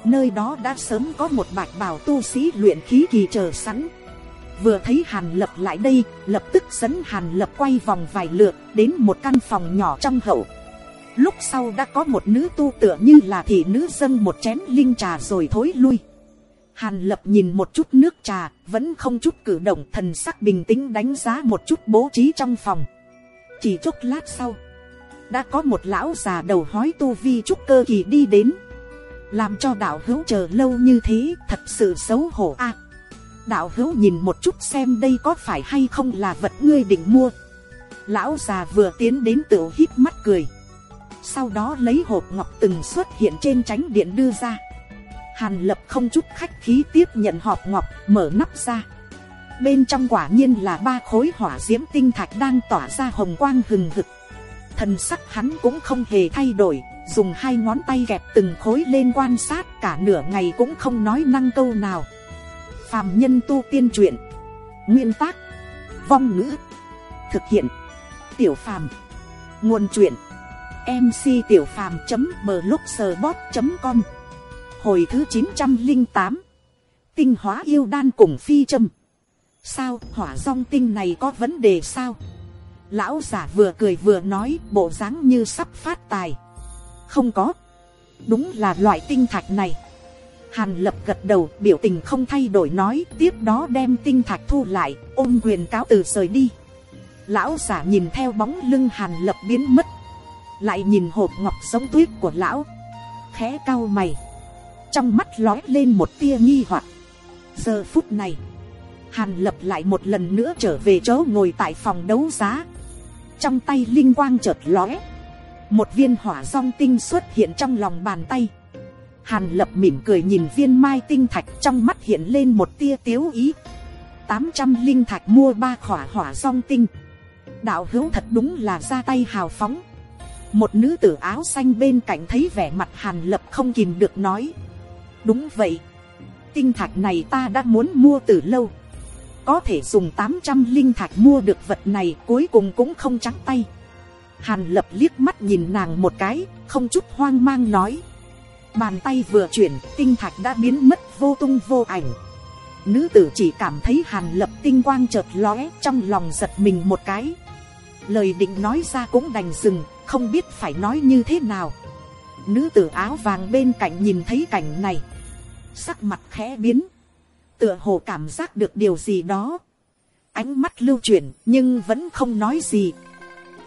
Nơi đó đã sớm có một bạch bào tu sĩ luyện khí kỳ chờ sẵn vừa thấy hàn lập lại đây lập tức dẫn hàn lập quay vòng vài lượt đến một căn phòng nhỏ trong hậu lúc sau đã có một nữ tu tựa như là thị nữ dâng một chén linh trà rồi thối lui Hàn lập nhìn một chút nước trà, vẫn không chút cử động thần sắc bình tĩnh đánh giá một chút bố trí trong phòng. Chỉ chốc lát sau, đã có một lão già đầu hói tu vi trúc cơ kỳ đi đến. Làm cho đạo hữu chờ lâu như thế, thật sự xấu hổ a đạo hữu nhìn một chút xem đây có phải hay không là vật ngươi định mua. Lão già vừa tiến đến tự hít mắt cười. Sau đó lấy hộp ngọc từng xuất hiện trên tránh điện đưa ra Hàn lập không chút khách khí tiếp nhận hộp ngọc, mở nắp ra. Bên trong quả nhiên là ba khối hỏa diễm tinh thạch đang tỏa ra hồng quang hừng hực. Thần sắc hắn cũng không hề thay đổi, dùng hai ngón tay gẹp từng khối lên quan sát cả nửa ngày cũng không nói năng câu nào. Phàm nhân tu tiên truyện. Nguyên tác. Vong ngữ. Thực hiện. Tiểu phàm. Nguồn truyện. mc tiểu phàm.blogspot.com Hồi thứ 908 Tinh hóa yêu đan cùng phi châm Sao, hỏa rong tinh này có vấn đề sao Lão giả vừa cười vừa nói, bộ dáng như sắp phát tài Không có Đúng là loại tinh thạch này Hàn lập gật đầu, biểu tình không thay đổi nói, Tiếp đó đem tinh thạch thu lại, Ôm quyền cáo từ rời đi. Lão giả nhìn theo bóng lưng hàn lập biến mất, Lại nhìn hộp ngọc giống tuyết của lão, Khẽ cao mày. Trong mắt lói lên một tia nghi hoặc. Giờ phút này, hàn lập lại một lần nữa trở về chỗ ngồi tại phòng đấu giá. Trong tay linh quang chợt lóe, một viên hỏa song tinh xuất hiện trong lòng bàn tay hàn lập mỉm cười nhìn viên mai tinh thạch trong mắt hiện lên một tia tiếu ý. Tám trăm linh thạch mua ba khỏa hỏa song tinh. Đạo hữu thật đúng là ra tay hào phóng. Một nữ tử áo xanh bên cạnh thấy vẻ mặt hàn lập không kìm được nói. Đúng vậy. Tinh thạch này ta đã muốn mua từ lâu. Có thể dùng tám trăm linh thạch mua được vật này cuối cùng cũng không trắng tay. Hàn lập liếc mắt nhìn nàng một cái, không chút hoang mang nói bàn tay vừa chuyển tinh thạch đã biến mất vô tung vô ảnh. Nữ tử chỉ cảm thấy hàn lập tinh quang chợt lóe trong lòng giật mình một cái. Lời định nói ra cũng đành dừng không biết phải nói như thế nào. Nữ tử áo vàng bên cạnh nhìn thấy cảnh này. Sắc mặt khẽ biến, tựa hồ cảm giác được điều gì đó, ánh mắt lưu chuyển nhưng vẫn không nói gì.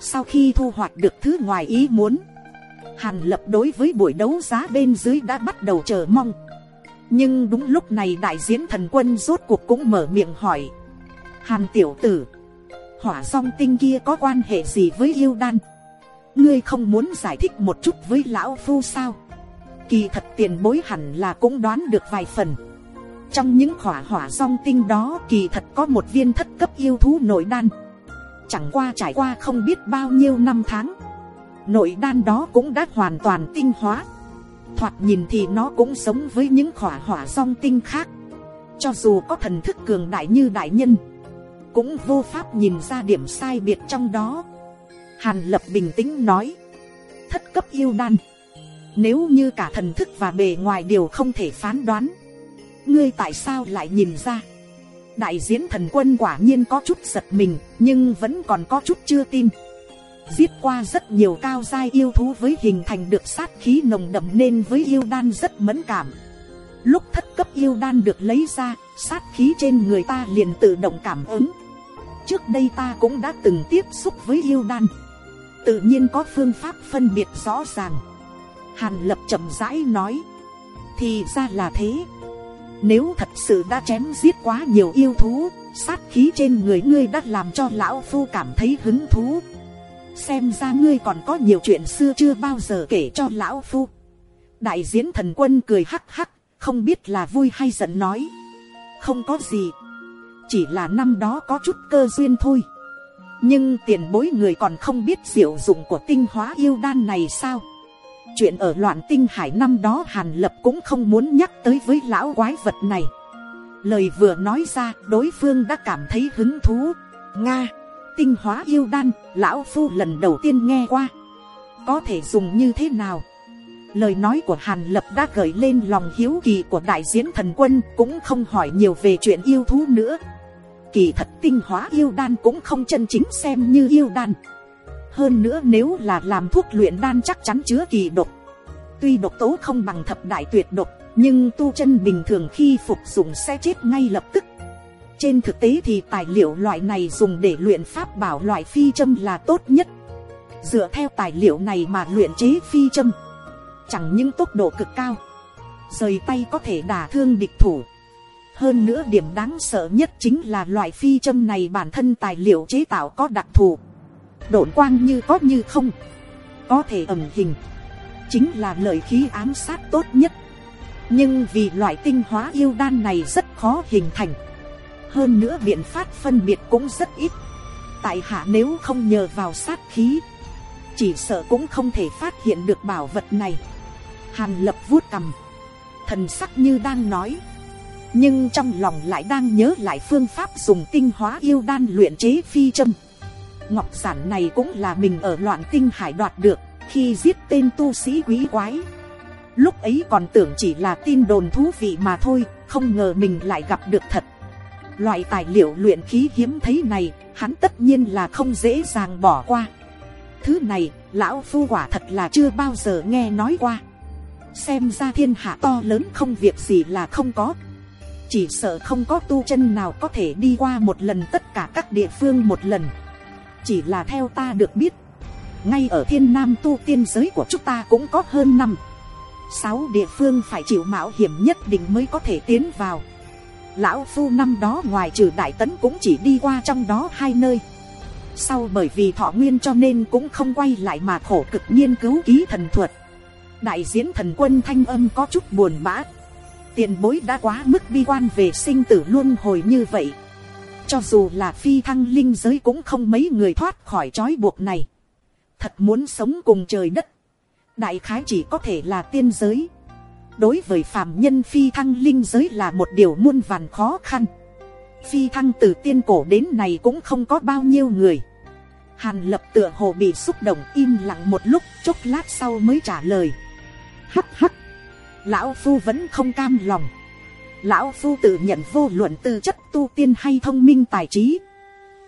Sau khi thu hoạch được thứ ngoài ý muốn, Hàn lập đối với buổi đấu giá bên dưới đã bắt đầu chờ mong. Nhưng đúng lúc này đại diễn thần quân rốt cuộc cũng mở miệng hỏi. Hàn tiểu tử, hỏa song tinh kia có quan hệ gì với yêu đan? Ngươi không muốn giải thích một chút với lão phu sao? Kỳ thật tiền bối hẳn là cũng đoán được vài phần Trong những khỏa hỏa song tinh đó kỳ thật có một viên thất cấp yêu thú nội đan Chẳng qua trải qua không biết bao nhiêu năm tháng Nội đan đó cũng đã hoàn toàn tinh hóa. Thoạt nhìn thì nó cũng sống với những khỏa hỏa song tinh khác. Cho dù có thần thức cường đại như đại nhân, Cũng vô pháp nhìn ra điểm sai biệt trong đó. Hàn lập bình tĩnh nói, Thất cấp yêu đan, nếu như cả thần thức và bề ngoài đều không thể phán đoán, Ngươi tại sao lại nhìn ra? Đại diễn thần quân quả nhiên có chút giật mình, Nhưng vẫn còn có chút chưa tin. Giết qua rất nhiều cao giai yêu thú với hình thành được sát khí nồng đậm nên với yêu đan rất mẫn cảm Lúc thất cấp yêu đan được lấy ra Sát khí trên người ta liền tự động cảm ứng Trước đây ta cũng đã từng tiếp xúc với yêu đan Tự nhiên có phương pháp phân biệt rõ ràng Hàn lập chậm rãi nói. Thì ra là thế. Nếu thật sự đã chém giết quá nhiều yêu thú, sát khí trên người ngươi đã làm cho lão phu cảm thấy hứng thú. Xem ra ngươi còn có nhiều chuyện xưa chưa bao giờ kể cho lão phu. Đại diễn thần quân cười hắc hắc, không biết là vui hay giận nói. Không có gì. Chỉ là năm đó có chút cơ duyên thôi. Nhưng tiền bối người còn không biết diệu dụng của tinh hóa yêu đan này sao? chuyện ở loạn tinh hải năm đó hàn lập cũng không muốn nhắc tới với lão quái vật này lời vừa nói ra đối phương đã cảm thấy hứng thú nga tinh hóa yêu đan, lão phu lần đầu tiên nghe qua. Có thể dùng như thế nào? Lời nói của hàn lập đã gợi lên lòng hiếu kỳ của đại diễn thần quân, cũng không hỏi nhiều về chuyện yêu thú nữa. Kỳ thật tinh hóa yêu đan cũng không chân chính xem như yêu đan. Hơn nữa nếu là làm thuốc luyện đan chắc chắn chứa kỳ độc. Tuy độc tố không bằng thập đại tuyệt độc, nhưng tu chân bình thường khi phục dụng sẽ chết ngay lập tức trên thực tế thì tài liệu loại này dùng để luyện pháp bảo loại phi châm là tốt nhất. Dựa theo tài liệu này mà luyện chế phi châm, chẳng những tốc độ cực cao, rời tay có thể đả thương địch thủ. Hơn nữa điểm đáng sợ nhất chính là loại phi châm này bản thân tài liệu chế tạo có đặc thù. Độn quang như có như không, có thể ẩm hình, chính là lợi khí ám sát tốt nhất. Nhưng vì loại tinh hóa yêu đan này rất khó hình thành hơn nữa biện pháp phân biệt cũng rất ít. Tại hạ nếu không nhờ vào sát khí, chỉ sợ cũng không thể phát hiện được bảo vật này. Hàn lập vuốt cầm thần sắc như đang nói. Nhưng trong lòng lại đang nhớ lại phương pháp dùng tinh hóa yêu đan luyện chế phi châm. Ngọc giản này cũng là mình ở loạn tinh hải đoạt được, khi giết tên tu sĩ quý quái. Lúc ấy còn tưởng chỉ là tin đồn thú vị mà thôi, không ngờ mình lại gặp được thật loại tài liệu luyện khí hiếm thấy này, hắn tất nhiên là không dễ dàng bỏ qua. Thứ này, lão phu quả thật là chưa bao giờ nghe nói qua. Xem ra thiên hạ to lớn không việc gì là không có. Chỉ sợ không có tu chân nào có thể đi qua một lần tất cả các địa phương một lần. Chỉ là theo ta được biết, ngay ở thiên nam tu tiên giới của chúng ta cũng có hơn năm. Sáu địa phương phải chịu mạo hiểm nhất định mới có thể tiến vào lão phu năm đó ngoài trừ đại tấn cũng chỉ đi qua trong đó hai nơi. Sau bởi vì thọ nguyên cho nên cũng không quay lại mà khổ cực nghiên cứu ký thần thuật. Đại diễn thần quân thanh âm có chút buồn bã. Tiền bối đã quá mức bi quan về sinh tử luôn hồi như vậy. Cho dù là phi thăng linh giới cũng không mấy người thoát khỏi trói buộc này. Thật muốn sống cùng trời đất. Đại khái chỉ có thể là tiên giới đối với phàm nhân phi thăng linh giới là một điều muôn vàn khó khăn. Phi thăng từ tiên cổ đến này cũng không có bao nhiêu người. Hàn lập tựa hồ bị xúc động im lặng một lúc, chốc lát sau mới trả lời. Hắc hắc, lão phu vẫn không cam lòng. Lão phu tự nhận vô luận tư chất tu tiên hay thông minh tài trí.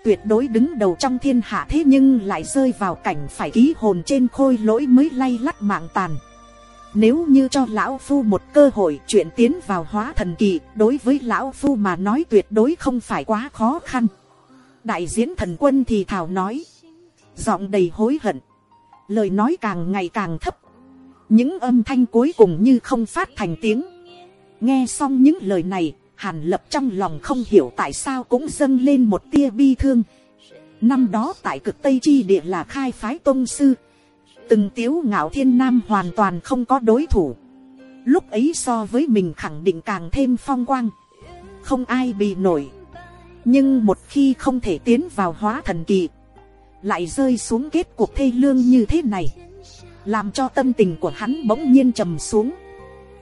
Tuyệt đối đứng đầu trong thiên hạ thế nhưng lại rơi vào cảnh phải ký hồn trên khôi lỗi mới lay lắt mạng tàn nếu như cho lão phu một cơ hội chuyển tiến vào hóa thần kỳ, đối với lão phu mà nói tuyệt đối không phải quá khó khăn. Đại diễn thần quân thì thảo nói, giọng đầy hối hận. Lời nói càng ngày càng thấp. Những âm thanh cuối cùng như không phát thành tiếng. Nghe xong những lời này, hàn lập trong lòng không hiểu tại sao cũng dâng lên một tia bi thương. Năm đó tại cực tây chi địa là khai phái tôn sư từng tiếu ngạo thiên nam hoàn toàn không có đối thủ. Lúc ấy so với mình khẳng định càng thêm phong quang. Không ai bị nổi. Nhưng một khi không thể tiến vào hóa thần kỳ, lại rơi xuống kết cuộc thê lương như thế này, làm cho tâm tình của hắn bỗng nhiên trầm xuống.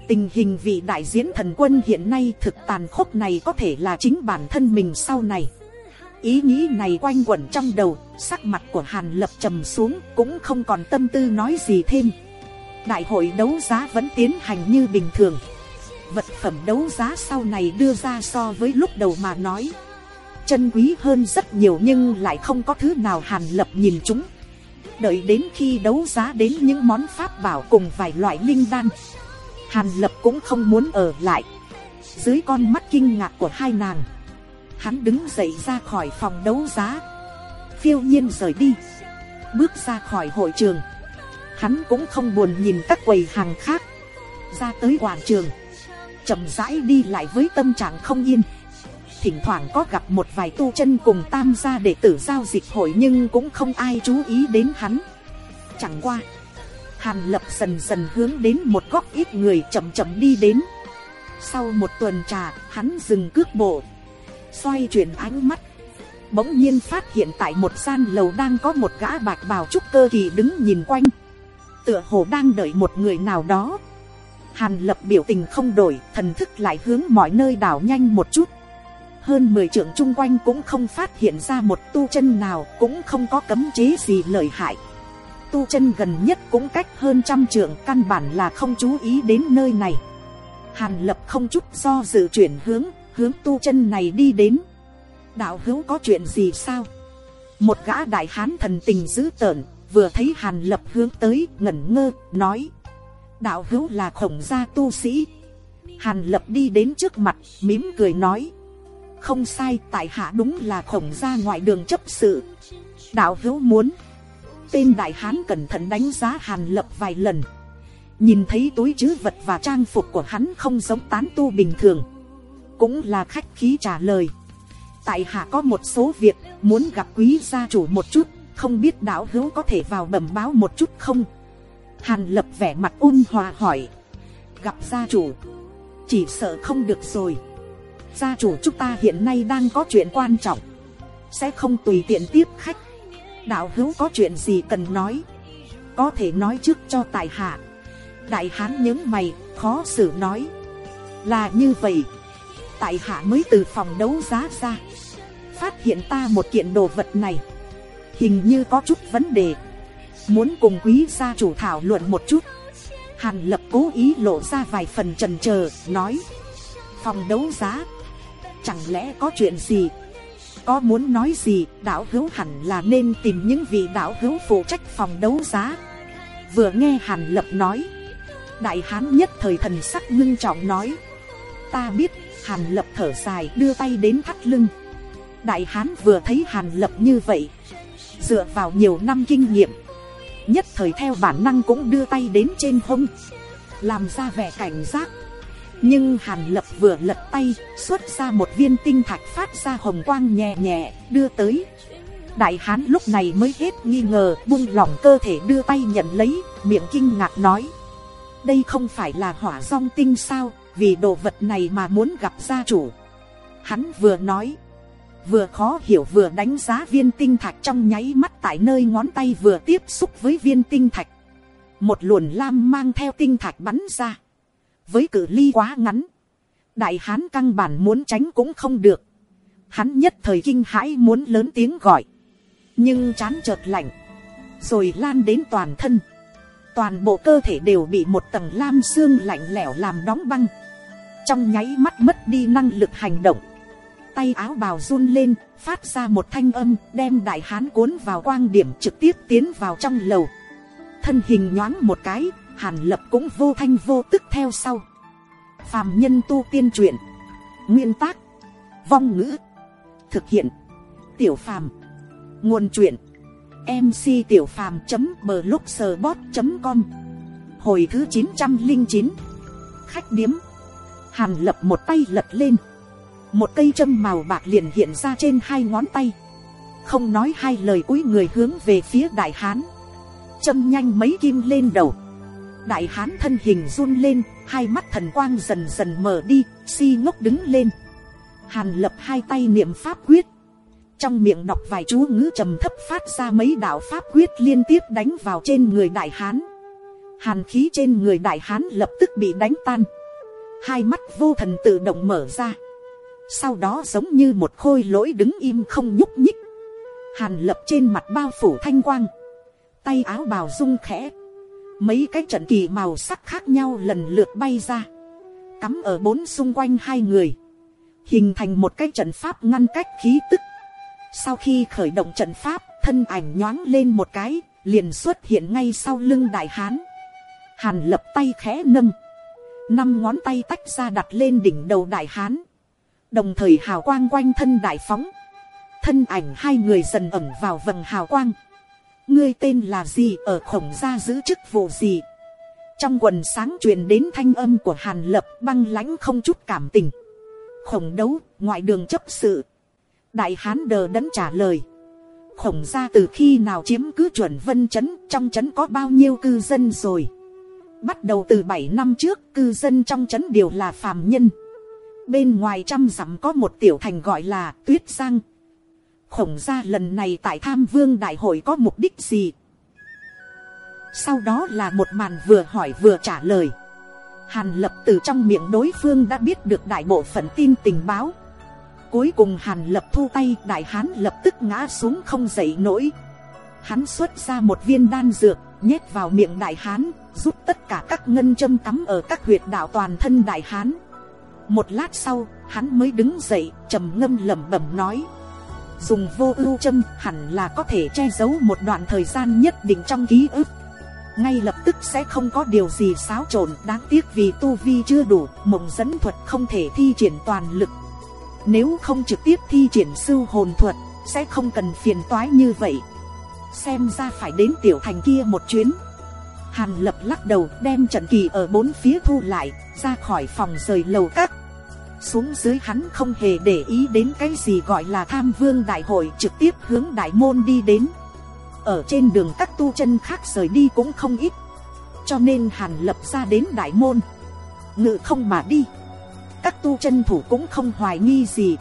Tình hình vị đại diễn thần quân hiện nay thực tàn khốc này có thể là chính bản thân mình sau này ý nghĩ này quanh quẩn trong đầu, sắc mặt của hàn lập trầm xuống, cũng không còn tâm tư nói gì thêm. Đại hội đấu giá vẫn tiến hành như bình thường. Vật phẩm đấu giá sau này đưa ra so với lúc đầu mà nói. Chân quý hơn rất nhiều nhưng lại không có thứ nào hàn lập nhìn chúng. Đợi đến khi đấu giá đến những món pháp bảo cùng vài loại linh đan, hàn lập cũng không muốn ở lại. Dưới con mắt kinh ngạc của hai nàng hắn đứng dậy ra khỏi phòng đấu giá. Phiêu nhiên rời đi. Bước ra khỏi hội trường. Hắn cũng không buồn nhìn các quầy hàng khác. Ra tới quảng trường. Chậm rãi đi lại với tâm trạng không yên. Thỉnh thoảng có gặp một vài tu chân cùng tam gia đệ tử giao dịch hội nhưng cũng không ai chú ý đến hắn. Chẳng qua, hàn lập dần dần hướng đến một góc ít người chậm chậm đi đến. Sau một tuần trà, hắn dừng cước bộ xoay chuyển ánh mắt. Bỗng nhiên phát hiện tại một gian lầu đang có một gã bạc bào trúc cơ kỳ đứng nhìn quanh. Tựa hồ đang đợi một người nào đó. Hàn lập biểu tình không đổi, thần thức lại hướng mọi nơi đảo nhanh một chút. Hơn mười trưởng chung quanh cũng không phát hiện ra một tu chân nào, cũng không có cấm chế gì lợi hại. Tu chân gần nhất cũng cách hơn trăm trưởng căn bản là không chú ý đến nơi này. Hàn lập không chút do dự chuyển hướng hướng tu chân này đi đến. Đạo hữu có chuyện gì sao? Một gã đại hán thần tình dữ tợn, vừa thấy hàn lập hướng tới, ngẩn ngơ, nói. Đạo hữu là khổng gia tu sĩ. Hàn lập đi đến trước mặt mím cười nói. Không sai, tại hạ đúng là khổng gia ngoại đường chấp sự. Đạo hữu muốn. Tên đại hán cẩn thận đánh giá hàn lập vài lần. Nhìn thấy túi chứ vật và trang phục của hắn không giống tán tu bình thường cũng là khách khí trả lời. Tại hạ có một số việc muốn gặp quý gia chủ một chút, không biết đạo hữu có thể vào bẩm báo một chút không? Hàn lập vẻ mặt ôn hòa hỏi. Gặp gia chủ, chỉ sợ không được rồi. Gia chủ chúng ta hiện nay đang có chuyện quan trọng. Sẽ không tùy tiện tiếp khách. Đạo hữu có chuyện gì cần nói? Có thể nói trước cho tại hạ. Đại hán những mày, khó xử nói. Là như vậy tại hạ mới từ phòng đấu giá ra. Phát hiện ta một kiện đồ vật này. Hình như có chút vấn đề. Muốn cùng quý gia chủ thảo luận một chút. Hàn lập cố ý lộ ra vài phần trần trờ, nói. Phòng đấu giá. Chẳng lẽ có chuyện gì? Có muốn nói gì, đạo hữu hẳn là nên tìm những vị đạo hữu phụ trách phòng đấu giá. Vừa nghe hàn lập nói. Đại hán nhất thời thần sắc ngưng trọng nói. Ta biết hàn lập thở dài đưa tay đến thắt lưng. Đại hán vừa thấy hàn lập như vậy, dựa vào nhiều năm kinh nghiệm, nhất thời theo bản năng cũng đưa tay đến trên hông, làm ra vẻ cảnh giác. Nhưng hàn lập vừa lật tay, xuất ra một viên tinh thạch phát ra hồng quang nhẹ nhẹ, đưa tới. Đại hán lúc này mới hết nghi ngờ, buông lỏng cơ thể đưa tay nhận lấy, miệng kinh ngạc nói. Đây không phải là hỏa rong tinh sao? Vì đồ vật này mà muốn gặp gia chủ. Hắn vừa nói, vừa khó hiểu vừa đánh giá viên tinh thạch trong nháy mắt tại nơi ngón tay vừa tiếp xúc với viên tinh thạch. Một luồn lam mang theo tinh thạch bắn ra. Với cự ly quá ngắn, đại hán căng bản muốn tránh cũng không được. Hắn nhất thời kinh hãi muốn lớn tiếng gọi. Nhưng chán chợt lạnh, rồi lan đến toàn thân. Toàn bộ cơ thể đều bị một tầng lam xương lạnh lẽo làm đóng băng trong nháy mắt mất đi năng lực hành động. Tay áo bào run lên, phát ra một thanh âm, đem đại hán cuốn vào quang điểm trực tiếp tiến vào trong lầu. Thân hình nhoáng một cái, hàn lập cũng vô thanh vô tức theo sau. Phàm nhân tu tiên truyện. Nguyên tác. Vong ngữ. Thực hiện. Tiểu phàm. Nguồn truyện. Mc tiểu phàm blogspot com. Hồi thứ chín trăm linh chín. Khách điếm hàn lập một tay lật lên. Một cây châm màu bạc liền hiện ra trên hai ngón tay. Không nói hai lời cúi người hướng về phía đại hán. Châm nhanh mấy kim lên đầu. Đại hán thân hình run lên, hai mắt thần quang dần dần mở đi, si ngốc đứng lên. Hàn lập hai tay niệm pháp quyết. Trong miệng đọc vài chú ngữ trầm thấp phát ra mấy đạo pháp quyết liên tiếp đánh vào trên người đại hán. Hàn khí trên người đại hán lập tức bị đánh tan hai mắt vô thần tự động mở ra. Sau đó giống như một khôi lỗi đứng im không nhúc nhích. Hàn lập trên mặt bao phủ thanh quang. Tay áo bào rung khẽ. Mấy cái trận kỳ màu sắc khác nhau lần lượt bay ra. Cắm ở bốn xung quanh hai người. Hình thành một cái trận pháp ngăn cách khí tức. Sau khi khởi động trận pháp, thân ảnh nhoáng lên một cái, liền xuất hiện ngay sau lưng đại hán. Hàn lập tay khẽ nâng năm ngón tay tách ra đặt lên đỉnh đầu đại hán. Đồng thời hào quang quanh thân đại phóng. Thân ảnh hai người dần ẩm vào vầng hào quang. Ngươi tên là gì? Ở khổng gia giữ chức vụ gì? Trong quần sáng truyền đến thanh âm của hàn lập, băng lãnh không chút cảm tình. Khổng đấu, ngoại đường chấp sự. Đại hán đờ đẫn trả lời. Khổng gia từ khi nào chiếm cứ chuẩn vân chấn, trong chấn có bao nhiêu cư dân rồi? Bắt đầu từ bảy năm trước, cư dân trong chấn đều là phàm nhân. Bên ngoài trăm dặm có một tiểu thành gọi là tuyết giang. Khổng gia lần này tại tham vương đại hội có mục đích gì? Sau đó là một màn vừa hỏi vừa trả lời. Hàn lập từ trong miệng đối phương đã biết được đại bộ phận tin tình báo. Cuối cùng hàn lập thu tay, đại hán lập tức ngã xuống không dậy nổi. Hắn xuất ra một viên đan dược nhét vào miệng đại hán rút tất cả các ngân châm cắm ở các huyệt đạo toàn thân đại hán. Một lát sau, hắn mới đứng dậy, trầm ngâm lẩm bẩm nói, dùng vô ưu châm hẳn là có thể che giấu một đoạn thời gian nhất định trong ký ức. Ngay lập tức sẽ không có điều gì xáo trộn, đáng tiếc vì tu vi chưa đủ, mộng dẫn thuật không thể thi triển toàn lực. Nếu không trực tiếp thi triển sư hồn thuật, sẽ không cần phiền toái như vậy xem ra phải đến tiểu thành kia một chuyến. Hàn lập lắc đầu, đem trận kỳ ở bốn phía thu lại, ra khỏi phòng rời lầu các. Xuống dưới hắn không hề để ý đến cái gì gọi là tham vương đại hội, trực tiếp hướng đại môn đi đến. Ở trên đường các tu chân khác rời đi cũng không ít. Cho nên hàn lập ra đến đại môn. Ngự không mà đi. Các tu chân thủ cũng không hoài nghi gì.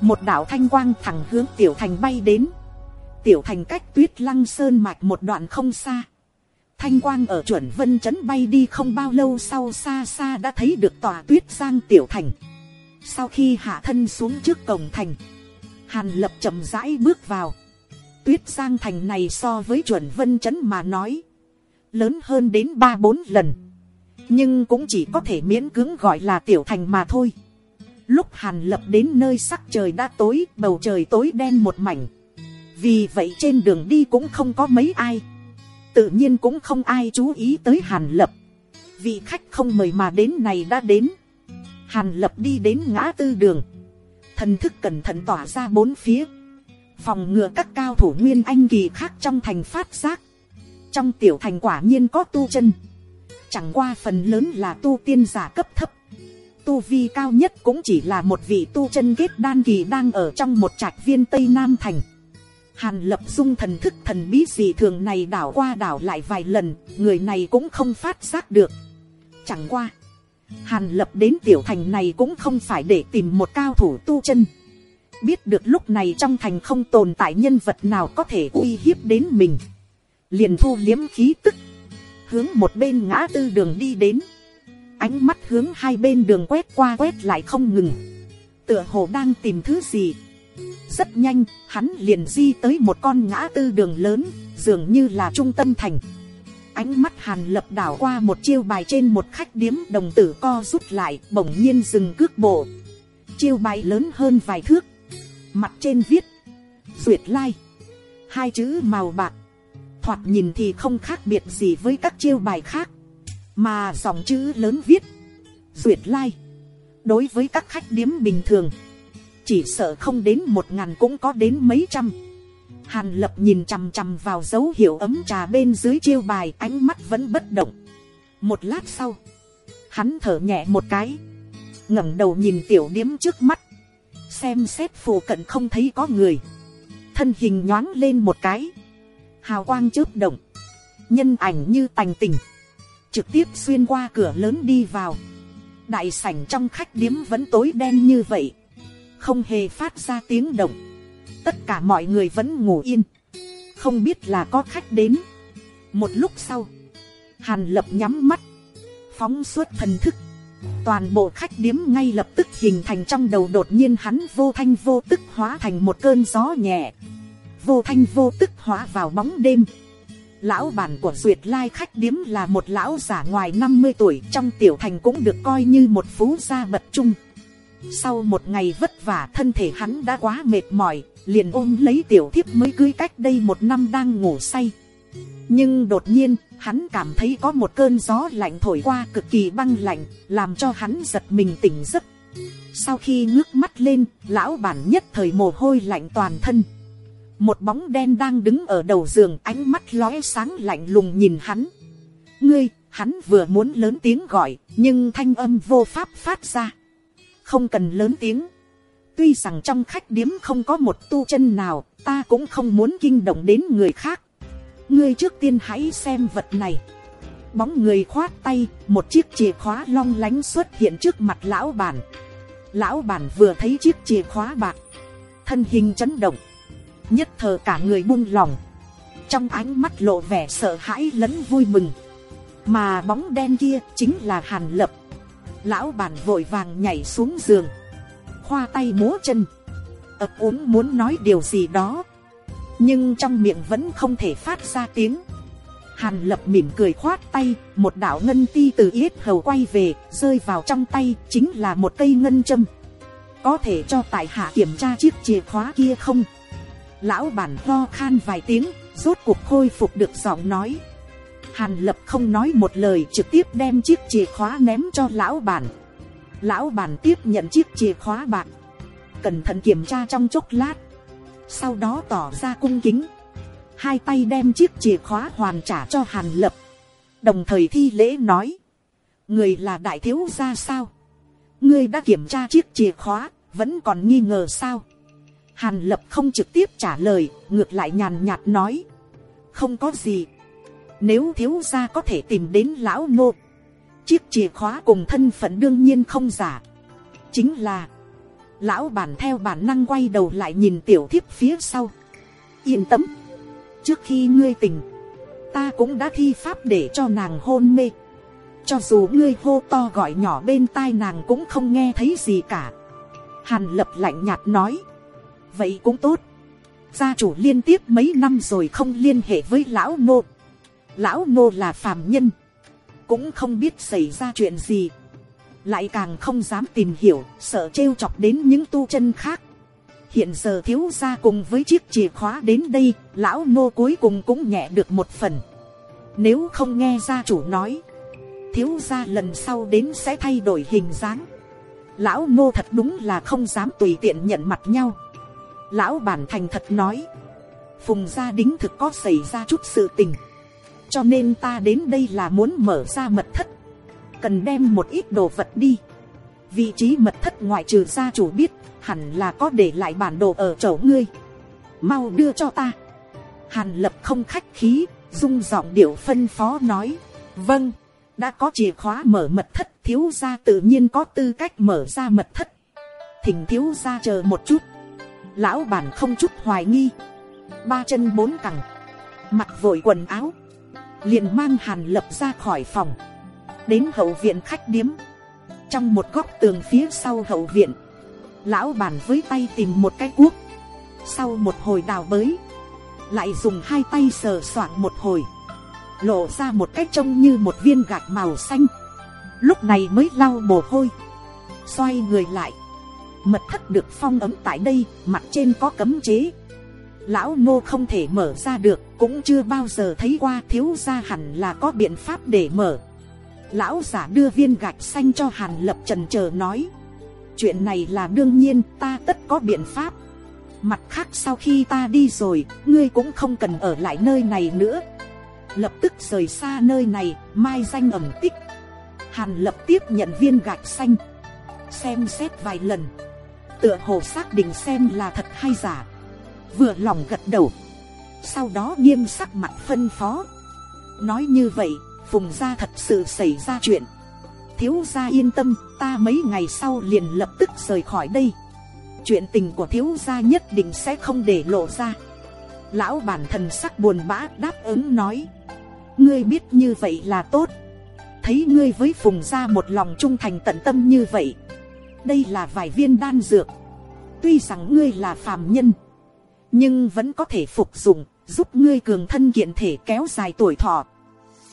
Một đạo thanh quang thẳng hướng tiểu thành bay đến tiểu thành cách tuyết lăng sơn mạch một đoạn không xa. Thanh quang ở chuẩn vân chấn bay đi không bao lâu sau xa xa đã thấy được tòa tuyết giang tiểu thành. Sau khi hạ thân xuống trước cổng thành, hàn lập chậm rãi bước vào. Tuyết giang thành này so với chuẩn vân chấn mà nói, lớn hơn đến ba bốn lần. Nhưng cũng chỉ có thể miễn cưỡng gọi là tiểu thành mà thôi. Lúc hàn lập đến nơi sắc trời đã tối, bầu trời tối đen một mảnh vì vậy trên đường đi cũng không có mấy ai. Tự nhiên cũng không ai chú ý tới hàn lập. Vị khách không mời mà đến này đã đến. Hàn lập đi đến ngã tư đường. Thần thức cẩn thận tỏa ra bốn phía. Phòng ngừa các cao thủ nguyên anh kỳ khác trong thành phát giác. Trong tiểu thành quả nhiên có tu chân. Chẳng qua phần lớn là tu tiên giả cấp thấp. Tu vi cao nhất cũng chỉ là một vị tu chân kết đan kỳ đang ở trong một trạch viên tây nam thành hàn lập dung thần thức thần bí gì thường này đảo qua đảo lại vài lần, người này cũng không phát giác được. Chẳng qua, hàn lập đến tiểu thành này cũng không phải để tìm một cao thủ tu chân. Biết được lúc này trong thành không tồn tại nhân vật nào có thể uy hiếp đến mình. Liền thu liếm khí tức, hướng một bên ngã tư đường đi đến. Ánh mắt hướng hai bên đường quét qua quét lại không ngừng. Tựa hồ đang tìm thứ gì rất nhanh, hắn liền di tới một con ngã tư đường lớn, dường như là trung tâm thành. Ánh mắt hàn lập đảo qua một chiêu bài trên một khách điếm đồng tử co rút lại, bỗng nhiên dừng cước bộ. Chiêu bài lớn hơn vài thước. Mặt trên viết, duyệt lai. Hai chữ màu bạc. Thoạt nhìn thì không khác biệt gì với các chiêu bài khác, mà dòng chữ lớn viết, duyệt lai. Đối với các khách điếm bình thường chỉ sợ không đến một ngàn cũng có đến mấy trăm. Hàn lập nhìn chằm chằm vào dấu hiệu ấm trà bên dưới chiêu bài, ánh mắt vẫn bất động. Một lát sau, hắn thở nhẹ một cái, ngẩng đầu nhìn tiểu điếm trước mắt, xem xét phù cận không thấy có người. Thân hình nhoáng lên một cái, hào quang chớp động, nhân ảnh như tành tình, trực tiếp xuyên qua cửa lớn đi vào. Đại sảnh trong khách điếm vẫn tối đen như vậy không hề phát ra tiếng động. Tất cả mọi người vẫn ngủ yên. Không biết là có khách đến. Một lúc sau, hàn lập nhắm mắt, phóng suốt thần thức. Toàn bộ khách điếm ngay lập tức hình thành trong đầu đột nhiên hắn vô thanh vô tức hóa thành một cơn gió nhẹ. Vô thanh vô tức hóa vào bóng đêm. Lão bản của duyệt lai khách điếm là một lão giả ngoài năm mươi tuổi trong tiểu thành cũng được coi như một phú gia bậc trung sau một ngày vất vả, thân thể hắn đã quá mệt mỏi, liền ôm lấy tiểu thiếp mới cưới cách đây một năm đang ngủ say. Nhưng đột nhiên, hắn cảm thấy có một cơn gió lạnh thổi qua cực kỳ băng lạnh, làm cho hắn giật mình tỉnh giấc. Sau khi ngước mắt lên, lão bản nhất thời mồ hôi lạnh toàn thân. Một bóng đen đang đứng ở đầu giường, ánh mắt lóe sáng lạnh lùng nhìn hắn. Ngươi, hắn vừa muốn lớn tiếng gọi, nhưng thanh âm vô pháp phát ra không cần lớn tiếng. Tuy rằng trong khách điếm không có một tu chân nào, ta cũng không muốn kinh động đến người khác. Ngươi trước tiên hãy xem vật này. Bóng người khoát tay, một chiếc chìa khóa long lánh xuất hiện trước mặt lão bản lão bản vừa thấy chiếc chìa khóa bạc. Thân hình chấn động. Nhất thờ cả người buông lỏng. Trong ánh mắt lộ vẻ sợ hãi lẫn vui mừng. Mà bóng đen kia chính là hàn lập lão bản vội vàng nhảy xuống giường. Khoa tay múa chân. Ập úng muốn nói điều gì đó. Nhưng trong miệng vẫn không thể phát ra tiếng. Hàn lập mỉm cười khoát tay, một đạo ngân ti từ yết hầu quay về, rơi vào trong tay, chính là một cây ngân châm. Có thể cho tại hạ kiểm tra chiếc chìa khóa kia không? Lão bản ho khan vài tiếng, rốt cuộc khôi phục được giọng nói hàn lập không nói một lời trực tiếp đem chiếc chìa khóa ném cho lão bản. Lão bản tiếp nhận chiếc chìa khóa bạc. Cẩn thận kiểm tra trong chốc lát. Sau đó tỏ ra cung kính. Hai tay đem chiếc chìa khóa hoàn trả cho hàn lập. Đồng thời thi lễ nói. Người là đại thiếu gia sao? Ngươi đã kiểm tra chiếc chìa khóa, vẫn còn nghi ngờ sao? Hàn lập không trực tiếp trả lời, ngược lại nhàn nhạt nói. Không có gì nếu thiếu gia có thể tìm đến lão nô, chiếc chìa khóa cùng thân phận đương nhiên không giả. Chính là, lão bản theo bản năng quay đầu lại nhìn tiểu thiếp phía sau. Yên tâm, trước khi ngươi tỉnh, ta cũng đã thi pháp để cho nàng hôn mê. Cho dù ngươi hô to gọi nhỏ bên tai nàng cũng không nghe thấy gì cả. Hàn lập lạnh nhạt nói, vậy cũng tốt. Gia chủ liên tiếp mấy năm rồi không liên hệ với lão nô lão nô là phàm nhân. Cũng không biết xảy ra chuyện gì. Lại càng không dám tìm hiểu, sợ trêu chọc đến những tu chân khác. Hiện giờ thiếu gia cùng với chiếc chìa khóa đến đây, lão nô cuối cùng cũng nhẹ được một phần. Nếu không nghe gia chủ nói, thiếu gia lần sau đến sẽ thay đổi hình dáng. Lão nô thật đúng là không dám tùy tiện nhận mặt nhau. Lão bản thành thật nói, phùng gia đính thực có xảy ra chút sự tình cho nên ta đến đây là muốn mở ra mật thất. Cần đem một ít đồ vật đi. Vị trí mật thất ngoại trừ gia chủ biết, hẳn là có để lại bản đồ ở chỗ ngươi. Mau đưa cho ta. Hàn lập không khách khí, dung giọng điệu phân phó nói. Vâng đã có chìa khóa mở mật thất, thiếu gia tự nhiên có tư cách mở ra mật thất. Thỉnh thiếu gia chờ một chút. Lão bản không chút hoài nghi. Ba chân bốn cẳng, mặc vội quần áo liền mang hàn lập ra khỏi phòng. Đến hậu viện khách điếm. Trong một góc tường phía sau hậu viện. Lão bàn với tay tìm một cái cuốc. Sau một hồi đào bới. Lại dùng hai tay sờ soạn một hồi. Lộ ra một cái trông như một viên gạch màu xanh. Lúc này mới lau mồ hôi. Xoay người lại. Mật thất được phong ấm tại đây, mặt trên có cấm chế lão ngô không thể mở ra được, cũng chưa bao giờ thấy qua thiếu gia hẳn là có biện pháp để mở. Lão giả đưa viên gạch xanh cho hàn lập trần chờ nói, chuyện này là đương nhiên, ta tất có biện pháp. Mặt khác sau khi ta đi rồi, ngươi cũng không cần ở lại nơi này nữa. Lập tức rời xa nơi này, mai danh ẩm tích. Hàn lập tiếp nhận viên gạch xanh, xem xét vài lần. Tựa hồ xác định xem là thật hay giả vừa lòng gật đầu. Sau đó nghiêm sắc mặt phân phó. Nói như vậy, phùng gia thật sự xảy ra chuyện. Thiếu gia yên tâm, ta mấy ngày sau liền lập tức rời khỏi đây. Chuyện tình của thiếu gia nhất định sẽ không để lộ ra. Lão bản thần sắc buồn bã đáp ứng nói. Ngươi biết như vậy là tốt. Thấy ngươi với phùng gia một lòng trung thành tận tâm như vậy. Đây là vài viên đan dược. Tuy rằng ngươi là phàm nhân nhưng vẫn có thể phục dụng, giúp ngươi cường thân kiện thể kéo dài tuổi thọ.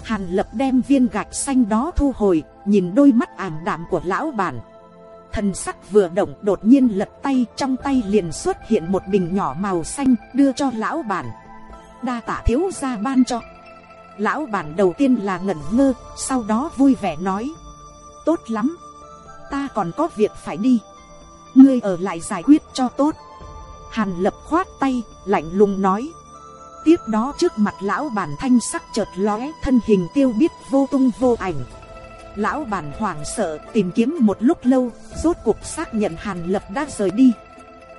Hàn lập đem viên gạch xanh đó thu hồi, nhìn đôi mắt ảm đạm của lão bản. Thần sắc vừa động đột nhiên lật tay, trong tay liền xuất hiện một bình nhỏ màu xanh, đưa cho lão bản. Đa tả thiếu gia ban cho. Lão bản đầu tiên là ngẩn ngơ, sau đó vui vẻ nói. Tốt lắm. Ta còn có việc phải đi. Ngươi ở lại giải quyết cho tốt hàn lập khoát tay, lạnh lùng nói. Tiếp đó trước mặt lão bản thanh sắc chợt lóe, thân hình tiêu biết vô tung vô ảnh. Lão bản hoảng sợ tìm kiếm một lúc lâu, rốt cuộc xác nhận hàn lập đã rời đi.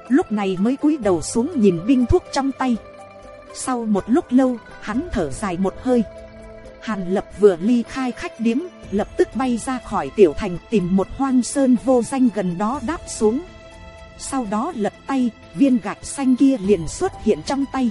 Lúc này mới cúi đầu xuống nhìn binh thuốc trong tay. Sau một lúc lâu, hắn thở dài một hơi. Hàn lập vừa ly khai khách điếm, lập tức bay ra khỏi tiểu thành tìm một hoang sơn vô danh gần đó đáp xuống sau đó lật tay viên gạch xanh kia liền xuất hiện trong tay.